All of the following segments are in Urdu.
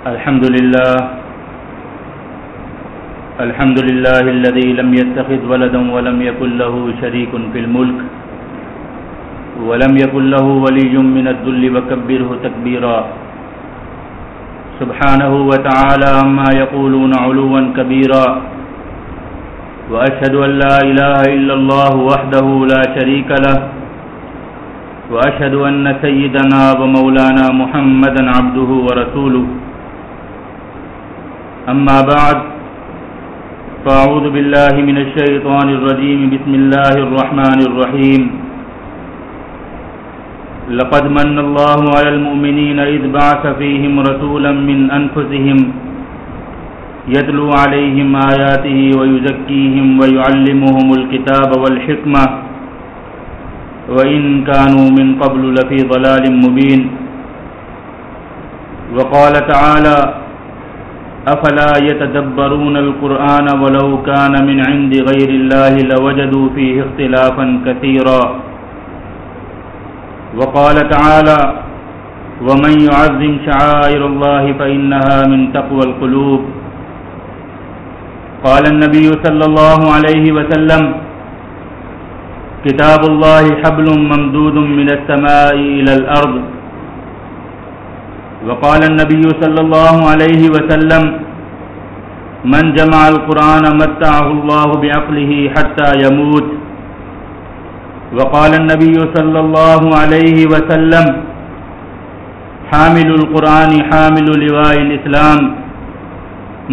الحمد لله الحمد لله الذي لم يتخذ ولدا ولم يكن له شريك في الملك، ولم يكن له ولي من الذل وكبره تكبيرا. سبحانه وتعالى عما يقولون علوا كبيرا. وأشهد أن لا إله إلا الله وحده لا شريك له. وأشهد أن سيدنا ومولانا محمدا عبده ورسوله. أما بعد، فأعوذ بالله من الشيطان الرجيم. بسم الله الرحمن الرحيم. لقد من الله على المؤمنين إذ بعث فيهم رسولا من أنفسهم يتلو عليهم آياته ويزكيهم ويعلمهم الكتاب والحكمة، وإن كانوا من قبل لفي ضلال مبين. وقال تعالى أفلا يتدبرون القرآن ولو كان من عند غير الله لوجدوا فيه اختلافا كثيرا. وقال تعالى ومن يعظم شعائر الله فإنها من تقوى القلوب. قال النبي صلى الله عليه وسلم كتاب الله حبل ممدود من السماء إلى الأرض. وقال النبي صلى الله عليه وسلم، من جمع القرآن متعه الله بعقله حتى يموت. وقال النبي صلى الله عليه وسلم، حامل القرآن حامل لواء الإسلام،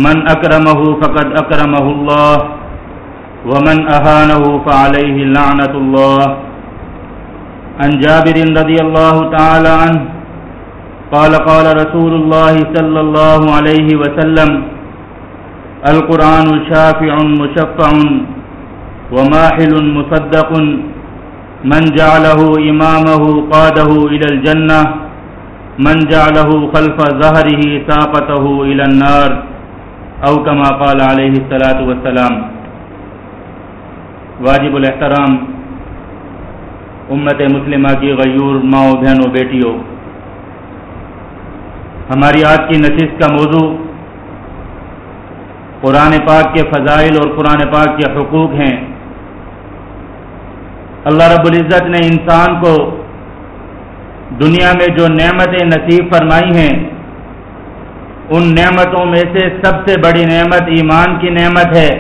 من أكرمه فقد أكرمه الله، ومن أهانه فعليه لعنة الله. عن جابر رضي الله تعالى عنه قال قال رسول الله صلى الله عليه وسلم، القرآن شافع مشفع وماحل مصدق، من جعله إمامه قاده إلى الجنة، من جعله خلف ظهره ساقته إلى النار، أو كما قال عليه الصلاة والسلام. واجب الاحترام امت مسلمہ کی غیور ماؤں بہنوں بیٹیوں ہماری آج کی نشست کا موضوع قرآن پاک کے فضائل اور قرآن پاک کے حقوق ہیں۔ اللہ رب العزت نے انسان کو دنیا میں جو نعمتیں نصیب فرمائی ہیں، ان نعمتوں میں سے سب سے بڑی نعمت ایمان کی نعمت ہے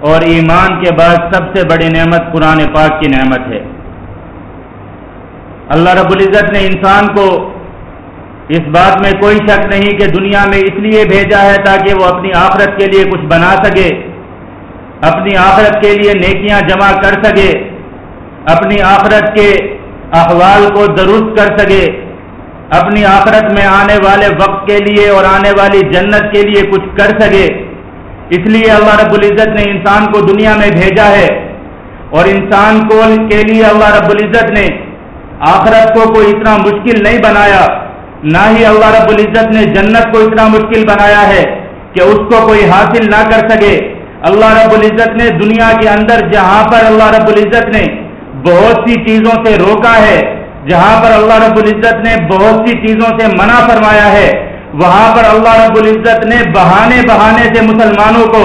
اور ایمان کے بعد سب سے بڑی نعمت قرآن پاک کی نعمت ہے۔ اللہ رب العزت نے انسان کو اس بات میں کوئی شک نہیں کہ دنیا میں اس لیے بھیجا ہے تاکہ وہ اپنی آخرت کے لیے کچھ بنا سکے، اپنی آخرت کے لیے نیکیاں جمع کر سکے، اپنی آخرت کے احوال کو درست کر سکے۔ اپنی آخرت میں آنے والے وقت کے لیے اور آنے والی جنت کے لیے کچھ کر سکے۔ اس لیے اللہ رب العزت نے انسان کو دنیا میں بھیجا ہے اور انسان کو کے لیے اللہ رب العزت نے آخرت کو کوئی اتنا مشکل نہیں بنایا۔ نہ ہی اللہ رب العزت نے جنت کو اتنا مشکل بنایا ہے کہ اس کو کوئی حاصل نہ کر سکے۔ اللہ رب العزت نے دنیا کے اندر جہاں پر اللہ رب العزت نے بہت سی چیزوں سے روکا ہے، جہاں پر اللہ رب العزت نے بہت سی چیزوں سے منع فرمایا ہے، وہاں پر اللہ رب العزت نے بہانے بہانے سے مسلمانوں کو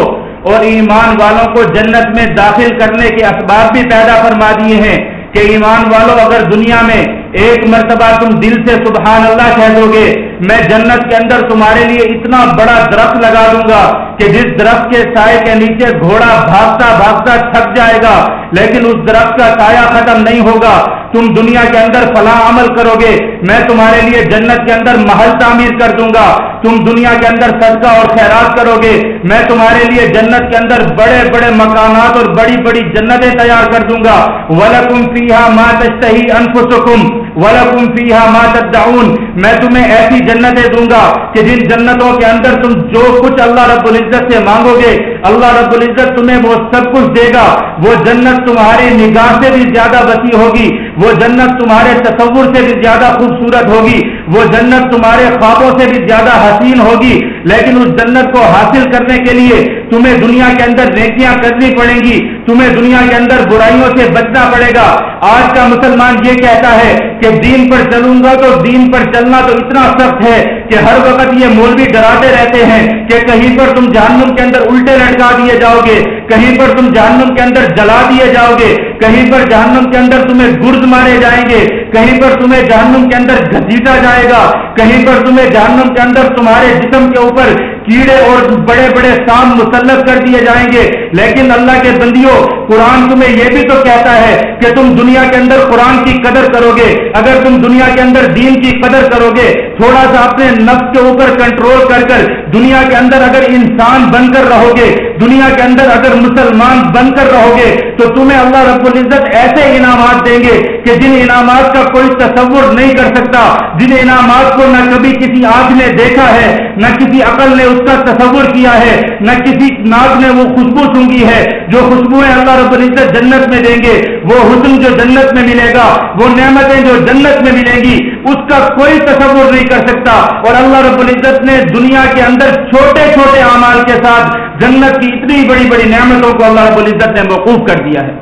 اور ایمان والوں کو جنت میں داخل کرنے کے اسباب بھی پیدا فرما دیے ہیں کہ ایمان والوں اگر دنیا میں ایک مرتبہ تم دل سے سبحان اللہ کہہ دو گے، میں جنت کے اندر تمہارے لیے اتنا بڑا درخت لگا دوں گا کہ جس درخت کے سائے کے نیچے گھوڑا بھاگتا بھاگتا تھک جائے گا، لیکن اس درخت کا سایہ ختم نہیں ہوگا۔ تم دنیا کے اندر فلاں عمل کرو گے، میں تمہارے لیے جنت کے اندر محل تعمیر کر دوں گا۔ تم دنیا کے اندر صدقہ اور خیرات کرو گے، میں تمہارے لیے جنت کے اندر بڑے بڑے مکانات اور بڑی بڑی جنتیں تیار کر دوں گا۔ ولکم فیہا ما تشتہی انفسکم ولکم فیہا ما تدعون میں تمہیں ایسی جنتیں دوں گا کہ جن جنتوں کے اندر تم جو کچھ اللہ رب العزت سے مانگو گے، اللہ رب العزت تمہیں وہ سب کچھ دے گا۔ وہ جنت تمہاری نگاہ سے بھی زیادہ وسیع ہوگی، وہ جنت تمہارے تصور سے بھی زیادہ خوبصورت ہوگی، وہ جنت تمہارے خوابوں سے بھی زیادہ حسین ہوگی۔ لیکن اس جنت کو حاصل کرنے کے لیے تمہیں دنیا کے اندر نیکیاں کرنی پڑیں گی، تمہیں دنیا کے اندر برائیوں سے بچنا پڑے گا۔ آج کا مسلمان یہ کہتا ہے کہ دین پر چلوں گا تو دین پر چلنا تو اتنا سخت ہے۔ کہ ہر وقت یہ مولوی ڈراتے رہتے ہیں کہ کہیں پر تم جہنم کے اندر الٹے لٹکا دیے جاؤ گے، کہیں پر تم جہنم کے اندر جلا دیے جاؤ گے، کہیں پر جہنم کے اندر تمہیں گرد مارے جائیں گے، کہیں پر تمہیں جہنم کے اندر گھسیٹا جائے گا، کہیں پر تمہیں جہنم کے اندر تمہارے جسم کے اوپر کیڑے اور بڑے بڑے سام مسلط کر دیے جائیں گے۔ لیکن اللہ کے بندیوں، قرآن تمہیں یہ بھی تو کہتا ہے کہ تم دنیا کے اندر قرآن کی قدر کرو گے۔ اگر تم دنیا کے اندر دین کی قدر کرو گے، تھوڑا سا اپنے نفس کے اوپر کنٹرول کر کر دنیا کے اندر اگر انسان بن کر رہو گے، دنیا کے اندر اگر مسلمان بن کر رہو گے، تو تمہیں اللہ رب العزت ایسے انعامات دیں گے کہ جن انعامات کا کوئی تصور نہیں کر سکتا، جن انعامات کو نہ کبھی کسی آنکھ نے دیکھا ہے، نہ کسی عقل نے اس کا تصور کیا ہے، نہ کسی ناک نے وہ خوشبو سونگی ہے، جو خوشبوئیں اللہ رب العزت جنت میں دیں گے، وہ حسن جو جنت میں ملے گا، وہ نعمتیں جو جنت میں ملیں گی، اس کا کوئی تصور نہیں کر سکتا۔ اور اللہ رب العزت نے دنیا کے اندر چھوٹے چھوٹے اعمال کے ساتھ جنت کی اتنی بڑی بڑی نعمتوں کو اللہ رب العزت نے موقوف کر دیا ہے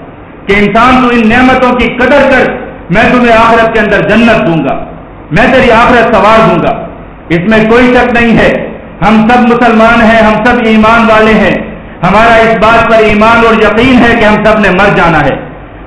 کہ انسان تو ان نعمتوں کی قدر کر میں تمہیں آخرت کے اندر جنت دوں گا، میں تیری آخرت سوار دوں گا۔ اس میں کوئی شک نہیں ہے۔ ہم سب مسلمان ہیں، ہم سب ایمان والے ہیں۔ ہمارا اس بات پر ایمان اور یقین ہے کہ ہم سب نے مر جانا ہے۔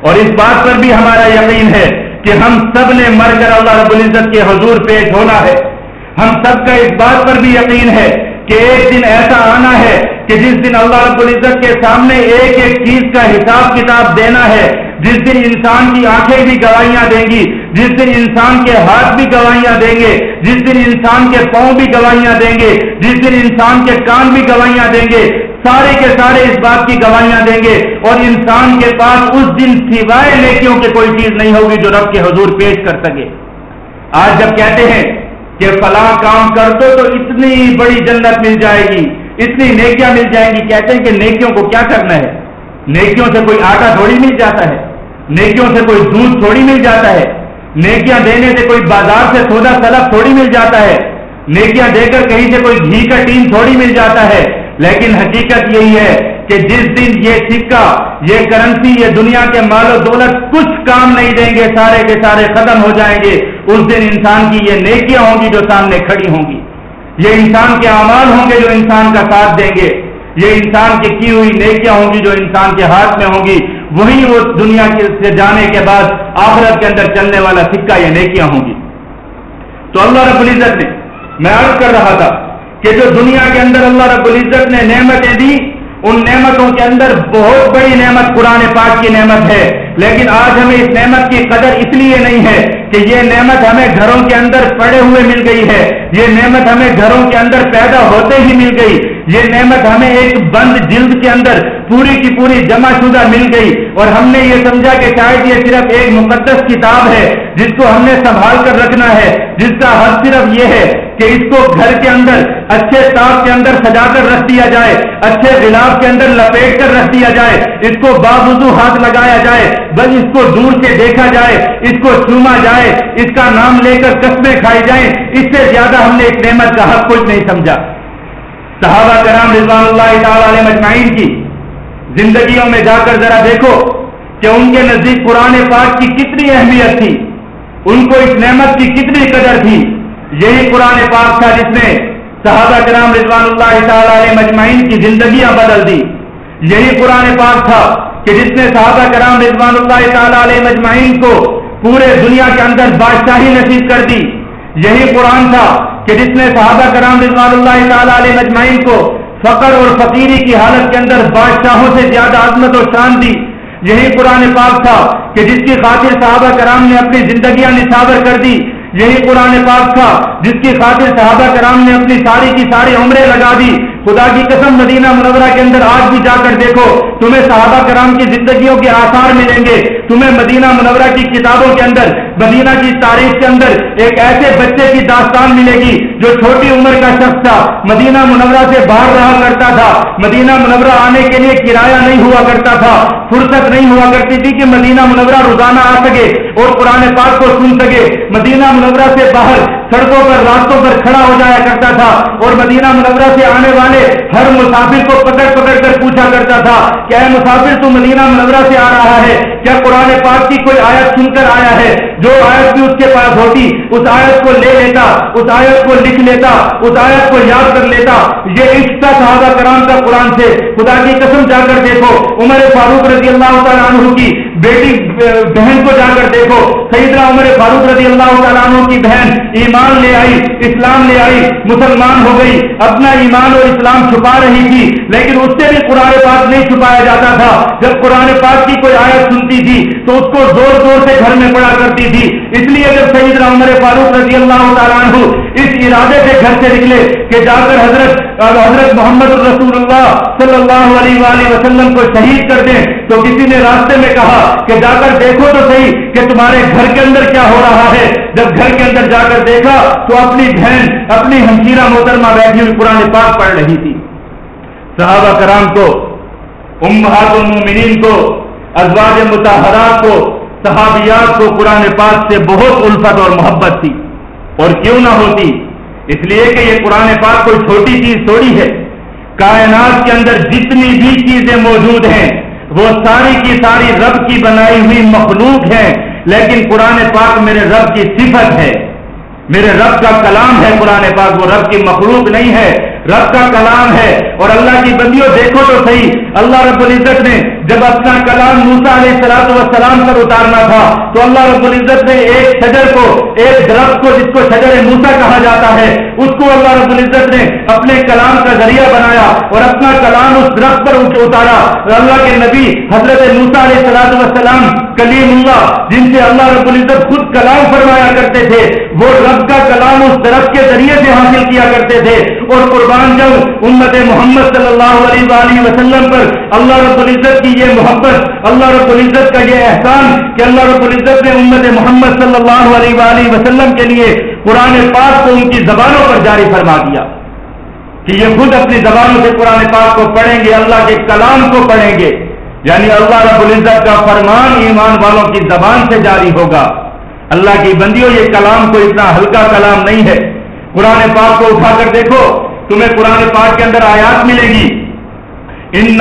اور اس بات پر بھی ہمارا یقین ہے کہ ہم سب نے مر کر اللہ رب العزت کے حضور پیش ہونا ہے۔ ہم سب کا اس بات پر بھی یقین ہے کہ ایک دن ایسا آنا ہے کہ جس دن اللہ رب العزت کے سامنے ایک ایک چیز کا حساب کتاب دینا ہے، جس دن انسان کی آنکھیں بھی گواہیاں دیں گی، جس دن انسان کے ہاتھ بھی گواہیاں دیں گے، جس دن انسان کے پاؤں بھی گواہیاں دیں گے، جس دن انسان کے کان بھی گواہیاں دیں گے، سارے کے سارے اس بات کی گواہیاں دیں گے اور انسان کے پاس اس دن سوائے نیکیوں کے کوئی چیز نہیں ہوگی جو رب کے حضور پیش کر سکے۔ آج جب کہتے ہیں کہ فلاں کام کر دو تو اتنی بڑی جنت مل جائے گی، اتنی نیکیاں مل جائیں گی۔ کہتے ہیں کہ نیکیوں کو کیا کرنا ہے؟ نیکیوں سے کوئی آٹا تھوڑی مل جاتا ہے، نیکیوں سے کوئی دودھ تھوڑی مل جاتا ہے، نیکیاں دینے سے کوئی بازار سے سودا سلب تھوڑی مل جاتا ہے، نیکیاں دے کر کہیں سے کوئی گھی کا ٹیم تھوڑی مل جاتا ہے۔ لیکن حقیقت یہی ہے کہ جس دن یہ سکہ، یہ کرنسی، یہ دنیا کے مال و دولت کچھ کام نہیں دیں گے، سارے کے سارے ختم ہو جائیں گے۔ اس دن انسان کی یہ نیکیاں ہوں گی جو سامنے کھڑی ہوں گی۔ یہ انسان کے اعمال ہوں گے جو انسان کا ساتھ دیں گے۔ یہ انسان کی کی ہوئی نیکیاں ہوں گی جو انسان کے ہاتھ میں ہوں گی۔ وہی وہ دنیا سے جانے کے بعد آخرت کے اندر چلنے والا سکہ یہ نیکیاں ہوں گی۔ تو اللہ رب العزت نے، میں عرض کر رہا تھا کہ جو دنیا کے اندر اللہ رب العزت نے نعمتیں دی ان نعمتوں کے اندر بہت بڑی نعمت قرآن پاک کی نعمت ہے، لیکن آج ہمیں اس نعمت کی قدر اس لیے نہیں ہے کہ یہ نعمت ہمیں گھروں کے اندر پڑے ہوئے مل گئی ہے۔ یہ نعمت ہمیں گھروں کے اندر پیدا ہوتے ہی مل گئی۔ یہ نعمت ہمیں ایک بند جلد کے اندر پوری کی پوری جمع شدہ مل گئی اور ہم نے یہ سمجھا کہ شاید یہ صرف ایک مقدس کتاب ہے جس کو ہم نے سنبھال کر رکھنا ہے، جس کا حد صرف یہ ہے کہ اس کو گھر کے اندر اچھے تاپ کے اندر سجا کر رکھ دیا جائے، اچھے گلاب کے اندر لپیٹ کر رکھ دیا جائے، اس کو بابو ہاتھ لگایا جائے، بس اس کو دور سے دیکھا جائے، اس کو چوما جائے، اس کا نام لے کر قسمیں کھائی جائیں، اس سے زیادہ ہم نے اس نعمت کا حق کچھ نہیں سمجھا۔ صحابہ کرام رضوان اللہ تعالی علیہ مجمعین کی زندگیوں میں جا کر ذرا دیکھو کہ ان کے نزدیک قرآن پاک کی کتنی اہمیت تھی، ان کو اس نعمت کی کتنی قدر تھی۔ یہی قرآن پاک تھا جس نے صحابہ کرام رضوان اللہ تعالی علیہ مجمعین کی زندگیاں بدل دی یہی قرآن پاک تھا کہ جس نے صحابہ کرام رضوان اللہ تعالی علیہ مجمعین کو پورے دنیا کے اندر بادشاہی نصیب کر دی۔ یہی قرآن تھا کہ جس نے صحابہ کرام رضوان اللہ تعالیٰ علیہ مجمعین کو فقر اور فقیری کی حالت کے اندر بادشاہوں سے زیادہ عظمت و شان دی یہی قرآن پاک تھا کہ جس کی خاطر صحابہ کرام نے اپنی زندگیاں نصابر کر دی، یہی قرآن پاک تھا جس کی خاطر صحابہ کرام نے اپنی ساری کی ساری عمریں لگا دی۔ خدا کی قسم مدینہ منورہ کے اندر آج بھی جا کر دیکھو، تمہیں صحابہ کرام کی زندگیوں کے آثار ملیں گے۔ تمہیں مدینہ منورہ کی کتابوں کے اندر مدینہ کی تاریخ کے اندر ایک ایسے بچے کی داستان ملے گی جو چھوٹی عمر کا شخص تھا۔ مدینہ منورہ سے باہر رہا کرتا تھا۔ مدینہ منورہ آنے کے لیے کرایہ نہیں ہوا کرتا تھا۔ فرصت نہیں ہوا کرتی تھی کہ مدینہ منورہ روزانہ آ سکے اور قرآن پاک کو سن سکے۔ مدینہ منورہ سے باہر سڑکوں پر، راستوں پر کھڑا ہو جایا کرتا تھا اور مدینہ منورہ سے آنے والے ہر مسافر کو پکڑ پکڑ کر پوچھا کرتا تھا کہ اے مسافر تو مدینہ منورہ سے آ رہا ہے۔ کیا قرآن پاک کی کوئی آیت سن کر آیا ہے؟ جو آیت بھی اس کے پاس ہوتی، اس آیت کو لے لیتا، اس آیت کو لکھ لیتا، اس آیت کو یاد کر لیتا، یہ عشق تھا صحابہ کرام کا قرآن سے خدا کی قسم جا کر دیکھو، عمر فاروق رضی اللہ تعالیٰ عنہ کی بیٹی بہن کو جا کر دیکھو، سیدنا عمر فاروق رضی اللہ تعالیٰ عنہ کی بہن ایمان لے آئی، اسلام لے آئی، مسلمان ہو گئی، اپنا ایمان اور اسلام چھپا رہی تھی، لیکن اس سے بھی قرآن پاک نہیں چھپایا جاتا تھا۔ جب قرآن پاک کی کوئی آیت سنتی تھی، تو اس کو زور زور سے گھر میں پڑا کرتی تھی۔ اس لیے جب سیدنا عمر فاروق رضی اللہ تعالیٰ عنہ اس ارادے سے گھر سے نکلے کہ جا کر حضرت حضرت محمد الرسول اللہ صلی اللہ علیہ وآلہ وسلم کو شہید کر دیں، تو کسی نے راستے میں کہا کہ جا کر دیکھو تو صحیح کہ تمہارے گھر کے اندر کیا ہو رہا ہے۔ جب گھر کے اندر جا کر دیکھا تو اپنی بہن، اپنی ہمشیرہ محترمہ بیٹھی ہوئی قرآن پاک پڑھ رہی تھی۔ صحابہ کرام کو، امہات المومنین کو، ازواج متحرات کو صحابیات کو قرآن پاک سے بہت الفت اور محبت تھی اور کیوں نہ ہوتی؟ اس لیے کہ یہ قرآن پاک کوئی چھوٹی چیز تھوڑی ہے۔ کائنات کے اندر جتنی بھی چیزیں موجود ہیں، وہ ساری کی ساری رب کی بنائی ہوئی مخلوق ہے لیکن قرآن پاک میرے رب کی صفت ہے۔ میرے رب کا کلام ہے قرآن پاک، وہ رب کی مخلوق نہیں ہے۔ رب کا کلام ہے اور اللہ کی بندیوں دیکھو تو صحیح، اللہ رب العزت نے جب اپنا کلام موسا علیہ سلاط وسلام پر اتارنا تھا، تو اللہ رب العزت نے ایک شجر کو، ایک درخت کو جس کو شجر موسا کہا جاتا ہے، اس کو اللہ رب العزت نے اپنے کلام کا ذریعہ بنایا اور اپنا کلام اس درخت پر اتارا۔ اللہ کے نبی حضرت موسا علیہ سلاط وسلام کلیم اللہ، جن سے اللہ رب العزت خود کلام فرمایا کرتے تھے، وہ رب کا اس درخت کے ذریعے سے حاصل کیا کرتے تھے۔ اور قربان قربان جب امت محمد صلی اللہ علیہ وآلہ وسلم پر اللہ رب العزت کی یہ محبت، اللہ رب العزت کا یہ احسان کہ اللہ رب العزت نے امت محمد صلی اللہ علیہ وآلہ وسلم کے لیے قرآن پاک کو ان کی زبانوں پر جاری فرما دیا۔ کہ یہ خود اپنی زبانوں سے قرآن پاک کو پڑھیں گے، اللہ کے کلام کو پڑھیں گے۔ یعنی اللہ رب العزت کا فرمان ایمان والوں کی زبان سے جاری ہوگا۔ اللہ کی بندیوں، یہ کلام کو اتنا ہلکا کلام نہیں ہے۔ قرآن پاک کو اٹھا کر دیکھو، تمہیں قرآن پاک کے اندر آیات ملے گی۔ ان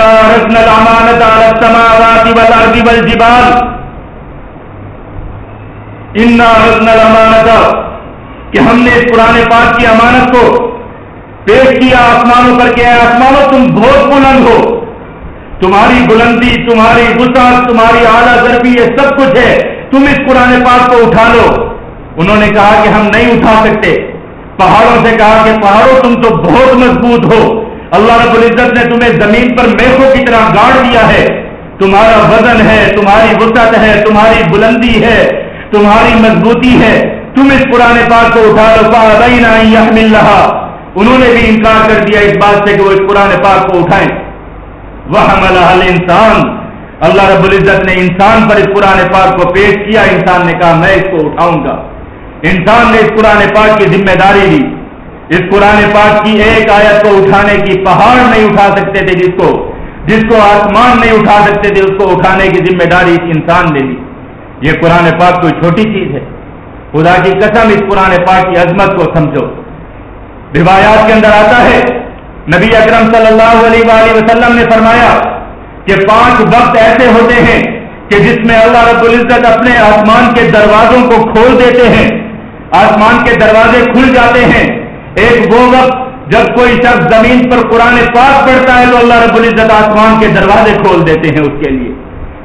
کہ ہم نے اس قرآن پاک کی امانت کو پیش کیا آسمانوں پر کہ آسمانوں، تم بہت بلند ہو۔ تمہاری بلندی، تمہاری وسعت، تمہاری اعلیٰ ضربی یہ سب کچھ ہے۔ تم اس قرآن پاک کو اٹھا لو۔ انہوں نے کہا کہ ہم نہیں اٹھا سکتے۔ پہاڑوں سے کہا کہ پہاڑوں تم تو بہت مضبوط ہو۔ اللہ رب العزت نے تمہیں زمین پر میخوں کی طرح گاڑ دیا ہے۔ تمہارا وزن ہے، تمہاری وسعت ہے، تمہاری بلندی ہے، تمہاری مضبوطی ہے۔ تم اس پرانے پاک کو اٹھا لو۔ پا رہا انہوں نے بھی انکار کر دیا اس بات سے کہ وہ اس پرانے پاک کو اٹھائیں۔ وہ انسان اللہ رب العزت نے انسان پر اس پرانے پاک کو پیش کیا، انسان نے کہا میں اس کو اٹھاؤں گا۔ انسان نے اس قرآن پاک کی ذمہ داری لی۔ اس قرآن پاک کی ایک آیت کو اٹھانے کی پہاڑ نہیں اٹھا سکتے تھے جس کو جس کو آسمان نہیں اٹھا سکتے تھے، اس کو اٹھانے کی ذمہ داری اس انسان نے لی۔ یہ قرآن پاک کوئی چھوٹی چیز ہے۔ خدا کی قسم، اس قرآن پاک کی عظمت کو سمجھو۔ روایات کے اندر آتا ہے، نبی اکرم صلی اللہ علیہ وآلہ وسلم نے فرمایا کہ پانچ وقت ایسے ہوتے ہیں کہ جس میں اللہ رب العزت اپنے آسمان کے دروازوں کو کھول دیتے ہیں، آسمان کے دروازے کھل جاتے ہیں۔ ایک وہ وقت جب کوئی شخص زمین پر قرآن پاک پڑتا ہے تو اللہ رب العزت آسمان کے دروازے کھول دیتے ہیں اس کے لیے۔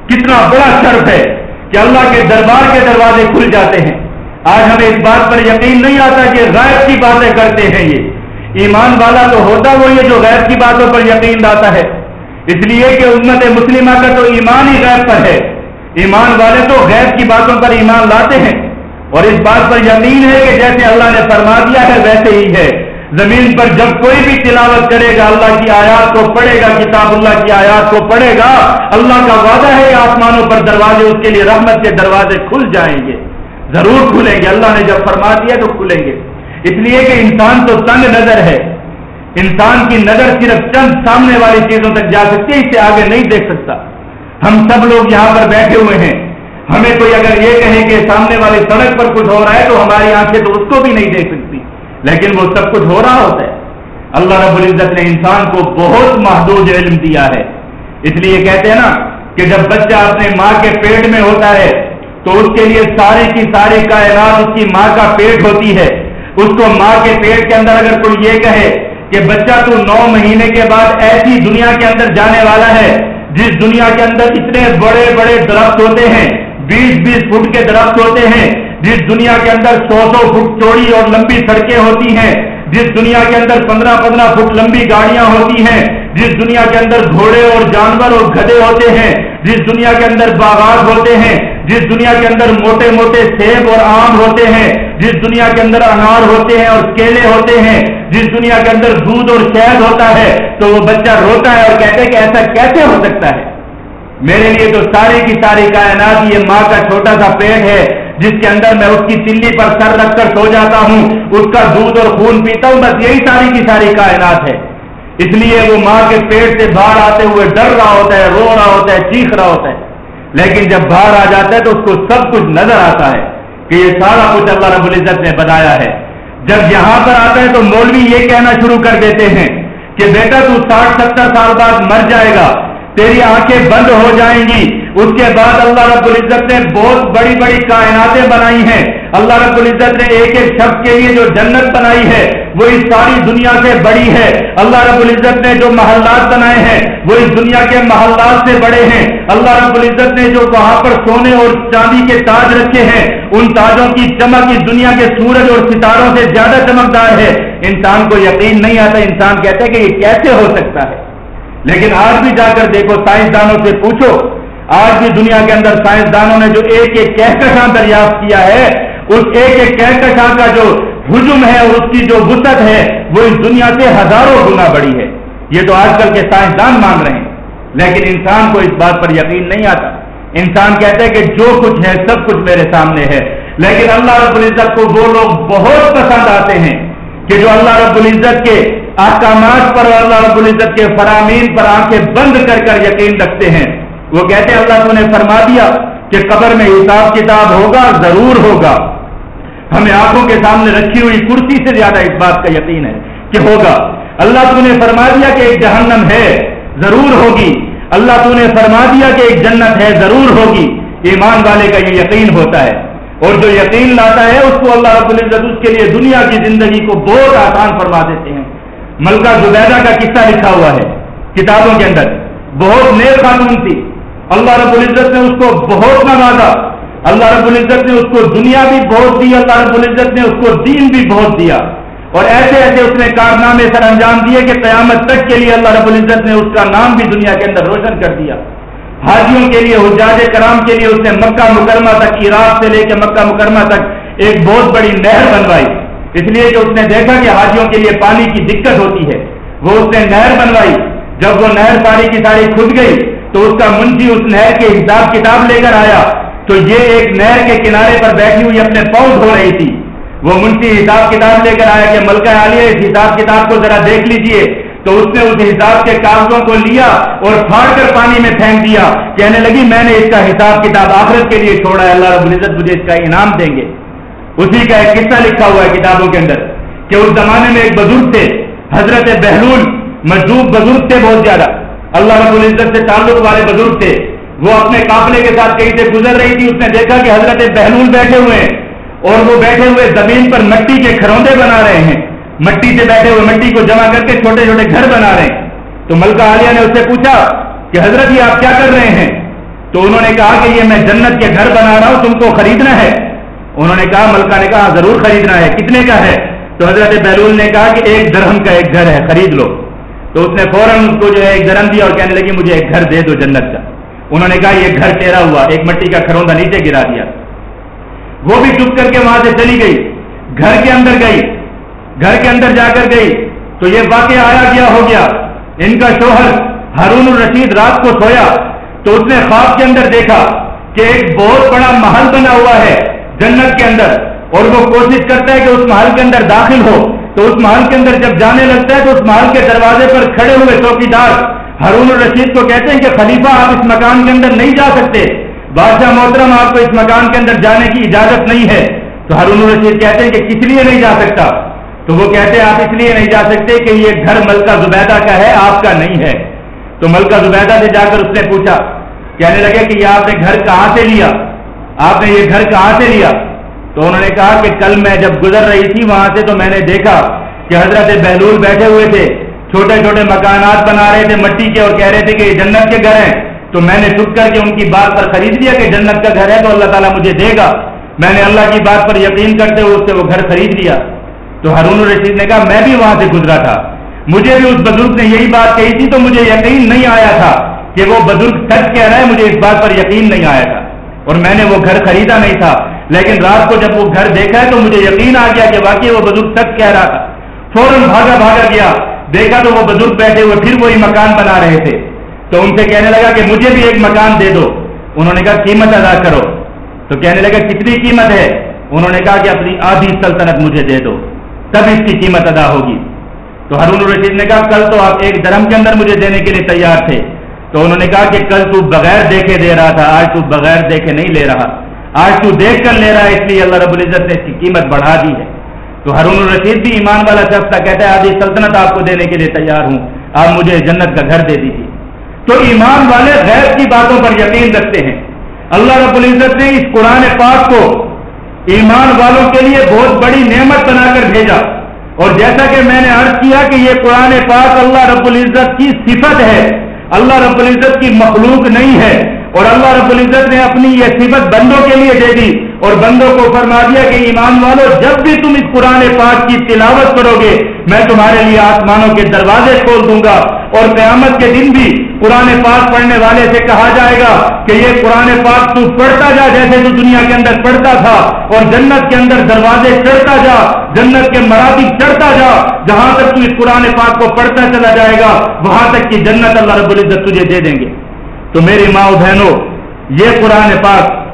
کتنا بڑا شرف ہے کہ اللہ کے دربار کے دروازے کھل جاتے ہیں۔ آج ہمیں اس بات پر یقین نہیں آتا کہ غیر کی باتیں کرتے ہیں یہ۔ ایمان والا تو ہوتا وہ یہ جو غیر کی باتوں پر یقین آتا ہے۔ اس لیے کہ امت مسلمہ کا تو ایمان ہی غیر پر ہے۔ ایمان والے تو غیر کی باتوں پر ایمان لاتے ہیں۔ اور اس بات پر یقین ہے کہ جیسے اللہ نے فرما دیا ہے، ویسے ہی ہے۔ زمین پر جب کوئی بھی تلاوت کرے گا، اللہ کی آیات کو پڑھے گا، کتاب اللہ کی آیات کو پڑھے گا، اللہ کا وعدہ ہے آسمانوں پر دروازے، اس کے لیے رحمت کے دروازے کھل جائیں گے۔ ضرور کھلیں گے۔ اللہ نے جب فرما دیا تو کھلیں گے۔ اس لیے کہ انسان تو تنگ نظر ہے۔ انسان کی نظر صرف چند سامنے والی چیزوں تک جا سکتی ہے اس سے آگے نہیں دیکھ سکتا۔ ہم سب لوگ یہاں پر بیٹھے ہوئے ہیں۔ ہمیں کوئی اگر یہ کہے کہ سامنے والی سڑک پر کچھ ہو رہا ہے تو ہماری آنکھیں تو اس کو بھی نہیں دیکھ سکتی۔ لیکن وہ سب کچھ ہو رہا ہوتا ہے۔ اللہ رب العزت نے انسان کو بہت محدود علم دیا ہے۔ اس لیے کہتے ہیں نا کہ جب بچہ اپنے ماں کے پیٹ میں ہوتا ہے، تو اس کے لیے ساری کی ساری کائنات اس کی ماں کا پیٹ ہوتی ہے۔ اس کو ماں کے پیٹ کے اندر اگر کوئی یہ کہے کہ بچہ تو نو مہینے کے بعد ایسی دنیا کے اندر جانے والا ہے، جس دنیا کے اندر اتنے بڑے بڑے درخت ہوتے ہیں، بیس بیس فٹ کے درخت ہوتے ہیں، جس دنیا کے اندر سو سو فٹ چوڑی اور لمبی سڑکیں ہوتی ہیں، جس دنیا کے اندر پندرہ پندرہ فٹ لمبی گاڑیاں ہوتی ہیں، جس دنیا کے اندر گھوڑے اور جانور اور گدے ہوتے ہیں، جس دنیا کے اندر باغات ہوتے ہیں جس دنیا کے اندر موٹے موٹے سیب اور آم ہوتے ہیں، جس دنیا کے اندر انار ہوتے ہیں اور کیلے ہوتے ہیں، جس دنیا کے اندر دودھ اور شہد ہوتا ہے، تو وہ بچہ روتا ہے اور کہتے کہ ایسا کیسے ہو سکتا ہے؟ میرے لیے تو ساری کی ساری کائنات یہ ماں کا چھوٹا سا پیٹ ہے، جس کے اندر میں اس کی تلی پر سر رکھ کر سو جاتا ہوں، اس کا دودھ اور خون پیتا ہوں، بس یہی ساری کی ساری کائنات ہے۔ اس لیے وہ ماں کے پیٹ سے باہر آتے ہوئے ڈر رہا ہوتا ہے، رو رہا ہوتا ہے، چیخ رہا ہوتا ہے۔ لیکن جب باہر آ جاتا ہے تو اس کو سب کچھ نظر آتا ہے کہ یہ سارا کچھ اللہ رب العزت نے بنایا ہے۔ جب یہاں پر آتا ہے تو مولوی یہ کہنا شروع کر دیتے ہیں کہ بیٹا تو ساٹھ ستر سال بعد مر جائے گا، تیری آنکھیں بند ہو جائیں گی اس کے بعد اللہ رب العزت نے بہت بڑی بڑی کائناتیں بنائی ہیں۔ اللہ رب العزت نے ایک ایک شخص کے لیے جو جنت بنائی ہے، وہ اس ساری دنیا سے بڑی ہے۔ اللہ رب العزت نے جو محلات بنائے ہیں، وہ اس دنیا کے محلات سے بڑے ہیں۔ اللہ رب العزت نے جو وہاں پر سونے اور چاندی کے تاج رکھے ہیں، ان تاجوں کی چمک اس دنیا کے سورج اور ستاروں سے زیادہ چمکدار ہے۔ انسان کو یقین نہیں آتا، انسان کہتا ہے کہ یہ کیسے ہو سکتا ہے۔ لیکن آج بھی جا کر دیکھو، سائنسدانوں سے پوچھو آج بھی دنیا کے اندر سائنسدانوں نے جو ایک ایک کہکشاں دریافت کیا ہے، اس ایک ایک کہکشاں کا جو ہجم ہے اور اس کی جو وسط ہے، وہ اس دنیا سے ہزاروں گنا بڑی ہے۔ یہ تو آج کل کے سائنسدان مان رہے ہیں۔ لیکن انسان کو اس بات پر یقین نہیں آتا۔ انسان کہتے ہیں کہ جو کچھ ہے، سب کچھ میرے سامنے ہے۔ لیکن اللہ رب العزت کو وہ لوگ بہت پسند آتے ہیں کہ جو اللہ رب العزت کے احکامات پر اللہ رب العزت کے فرامین پر آنکھیں بند کر کر یقین رکھتے ہیں۔ وہ کہتے ہیں، اللہ تو نے فرما دیا کہ قبر میں حساب کتاب ہوگا، ضرور ہوگا۔ ہمیں آنکھوں کے سامنے رکھی ہوئی کرسی سے زیادہ اس بات کا یقین ہے کہ ہوگا۔ اللہ تو نے فرما دیا کہ ایک جہنم ہے، ضرور ہوگی۔ اللہ تو نے فرما دیا کہ ایک جنت ہے، ضرور ہوگی۔ ایمان والے کا یہ یقین ہوتا ہے۔ اور جو یقین لاتا ہے، اس کو اللہ رب العزت اس کے لیے دنیا کی زندگی کو بہت آسان فرما دیتے ہیں۔ ملکہ زبیدہ کا قصہ لکھا ہوا ہے کتابوں کے اندر۔ بہت نیک خاتون تھی۔ اللہ رب العزت نے اس کو بہت نوازا، اللہ رب العزت نے اس کو دنیا بھی بہت دی، اللہ رب العزت نے اس کو دین بھی بہت دیا۔ اور ایسے ایسے اس نے کارنامے سر انجام دیے کہ قیامت تک کے لیے اللہ رب العزت نے اس کا نام بھی دنیا کے اندر روشن کر دیا۔ حاجیوں کے لیے، حجاج کرام کے لیے اس نے مکہ مکرمہ تک عراق سے لے کے مکہ مکرمہ تک ایک بہت بڑی نہر بنوائی۔ اس لیے کہ اس نے دیکھا کہ حاجیوں کے لیے پانی کی دقت ہوتی ہے۔ وہ اس نے نہر بنوائی۔ جب وہ نہر ساری کی ساری کھد گئی تو اس کا منشی اس نہر کے حساب کتاب لے کر آیا تو یہ ایک نہر کے کنارے پر بیٹھی ہوئی اپنے پاؤں دھو رہی تھی۔ وہ منشی حساب کتاب لے کر آیا کہ ملکہ عالیہ اس حساب کتاب کو ذرا دیکھ لیجیے۔ تو اس نے اس حساب کے کاغذوں کو لیا اور پھاڑ کر پانی میں پھینک دیا۔ کہنے لگی، میں نے اس کا حساب کتاب آخرت کے لیے چھوڑا ہے، اللہ رب العزت مجھے اس کا انعام دیں گے۔ اسی کا ایک قصہ لکھا ہوا ہے کتابوں کے اندر کہ اس زمانے میں ایک بزرگ تھے، حضرت بہلول مجدوب بزرگ تھے بہت زیادہ۔ اللہ رب العزت سے تعلق والے بزرگ تھے۔ وہ اپنے قافلے کے ساتھ کہیں سے گزر رہی تھی، اس نے دیکھا کہ حضرت بہلول بیٹھے ہوئے ہیں اور وہ بیٹھے ہوئے زمین پر مٹی کے کھروندے بنا رہے ہیں۔ مٹی سے بیٹھے ہوئے مٹی کو جمع کر کے چھوٹے چھوٹے گھر بنا رہے ہیں۔ تو ملکہ عالیہ نے اس سے پوچھا کہ حضرت یہ آپ کیا کر رہے ہیں؟ تو انہوں نے کہا کہ یہ میں جنت کے گھر بنا رہا ہوں، تم کو خریدنا ہے۔ انہوں نے کہا، ملکہ نے کہا، ضرور خریدنا ہے۔ کتنے کا ہے؟ تو حضرت بیلول نے کہا کہ ایک درہم کا ایک گھر ہے، خرید لو۔ تو اس نے فوراً اس کو جو ہے ایک درہم دیا اور کہنے لگی مجھے ایک گھر دے دو جنت کا۔ انہوں نے کہا، یہ گھر ٹیرا ہوا، ایک مٹی کا کھروندہ نیچے گرا دیا۔ وہ بھی چپ کر کے وہاں سے چلی گئی۔ گھر کے اندر گئی۔ گھر کے اندر جا کر گئی۔ تو یہ واقعہ آیا گیا ہو گیا؟ ان کا شوہر ہارون الرشید رات کو سویا۔ تو اس نے خواب کے اندر دیکھا کہ ایک بہت بڑا محل بنا ہوا ہے جنت کے اندر۔ اور وہ کوشش کرتا ہے کہ اس محل کے اندر داخل ہو۔ تو اس محل کے اندر جب جانے لگتا ہے تو اس محل کے دروازے پر کھڑے ہوئے چوکی دار ہرون الرشید کو کہتے ہیں کہ خلیفہ آپ اس مکان کے اندر نہیں جا سکتے۔ بادشاہ محترم، آپ کو اس مکان کے اندر جانے کی اجازت نہیں ہے۔ تو ہرون الرشید کہتے ہیں کہ کس لیے نہیں جا سکتا؟ تو وہ کہتے ہیں آپ اس لیے نہیں جا سکتے کہ یہ گھر ملکہ زبیدہ کا ہے، آپ کا نہیں ہے۔ تو ملکہ زبیدہ سے جا کر اس نے پوچھا، کہنے لگے کہ یہ آپ نے گھر کہاں سے لیا؟ آپ نے یہ گھر کہاں سے لیا؟ تو انہوں نے کہا کہ کل میں جب گزر رہی تھی وہاں سے تو میں نے دیکھا کہ حضرت بہلول بیٹھے ہوئے تھے، چھوٹے چھوٹے مکانات بنا رہے تھے مٹی کے اور کہہ رہے تھے کہ یہ جنت کے گھر ہیں۔ تو میں نے چھپ کر کے ان کی بات پر خرید لیا کہ جنت کا گھر ہے تو اللہ تعالیٰ مجھے دے گا۔ میں نے اللہ کی بات پر یقین کرتے ہوئے اس سے وہ گھر خرید لیا۔ تو ہارون الرشید نے کہا، میں بھی وہاں سے گزرا تھا۔ مجھے بھی اس بزرگ نے یہی بات کہی تھی، تو مجھے یقین نہیں آیا تھا کہ وہ بزرگ سچ کہہ رہا ہے، مجھے اس بات پر یقین نہیں آیا تھا۔ اور میں نے وہ گھر خریدا نہیں تھا۔ لیکن رات کو جب وہ گھر دیکھا ہے تو مجھے یقین آ گیا کہ واقعی وہ بزرگ سچ کہہ رہا تھا۔ فوراً بھاگا بھاگا گیا۔ دیکھا تو وہ بزرگ بیٹھے ہوئے، پھر وہی مکان بنا رہے تھے۔ تو ان سے کہنے لگا کہ مجھے بھی ایک مکان دے دو۔ انہوں نے کہا، قیمت ادا کرو۔ تو کہنے لگا، کتنی قیمت ہے؟ انہوں نے کہا کہ اپنی آدھی سلطنت مجھے دے دو۔ تب اس کی قیمت ادا ہوگی۔ تو ہرون الرشید نے کہا، کل تو آپ ایک درم کے اندر مجھے دینے کے لیے تیار تھے۔ تو انہوں نے کہا کہ کل تو بغیر دیکھے دے رہا تھا، آج تو بغیر دیکھے نہیں لے رہا۔ آج تو دیکھ کر لے رہا ہے اس لیے اللہ رب العزت نے اس کی قیمت بڑھا دی ہے۔ تو ہرون الرشید بھی ایمان والا شخص تھا، کہتا ہے، آدھی سلطنت آپ کو دینے کے لیے تیار ہوں۔ آپ مجھے جنت کا گھر دے دیجیے تو ایمان والے غیر کی باتوں پر یقین رکھتے ہیں۔ اللہ رب العزت نے اس قرآن پاک کو ایمان والوں کے لیے بہت بڑی نعمت بنا کر بھیجا۔ اور جیسا کہ میں نے عرض کیا کہ یہ قرآن پاک اللہ رب العزت کی صفت ہے۔ اللہ رب العزت کی مخلوق نہیں ہے۔ اور اللہ رب العزت نے اپنی یہ صفت بندوں کے لیے دے دی اور بندوں کو فرما دیا کہ ایمان والو، جب بھی تم اس قرآن پاک کی تلاوت کرو گے، میں تمہارے لیے آسمانوں کے دروازے کھول دوں گا۔ اور قیامت کے دن بھی قرآن پاک پڑھنے والے سے کہا جائے گا کہ یہ قرآن پاک تو پڑھتا جا جیسے تو دنیا کے اندر پڑھتا تھا، اور جنت کے اندر دروازے چڑھتا جا، جنت کے مراتب چڑھتا جا، جہاں تک تو اس قرآن پاک کو پڑھتا چلا جائے گا، وہاں تک کی جنت اللہ رب العزت تجھے دے دیں گے۔ تو میری ماں بہنوں، یہ قرآن پاک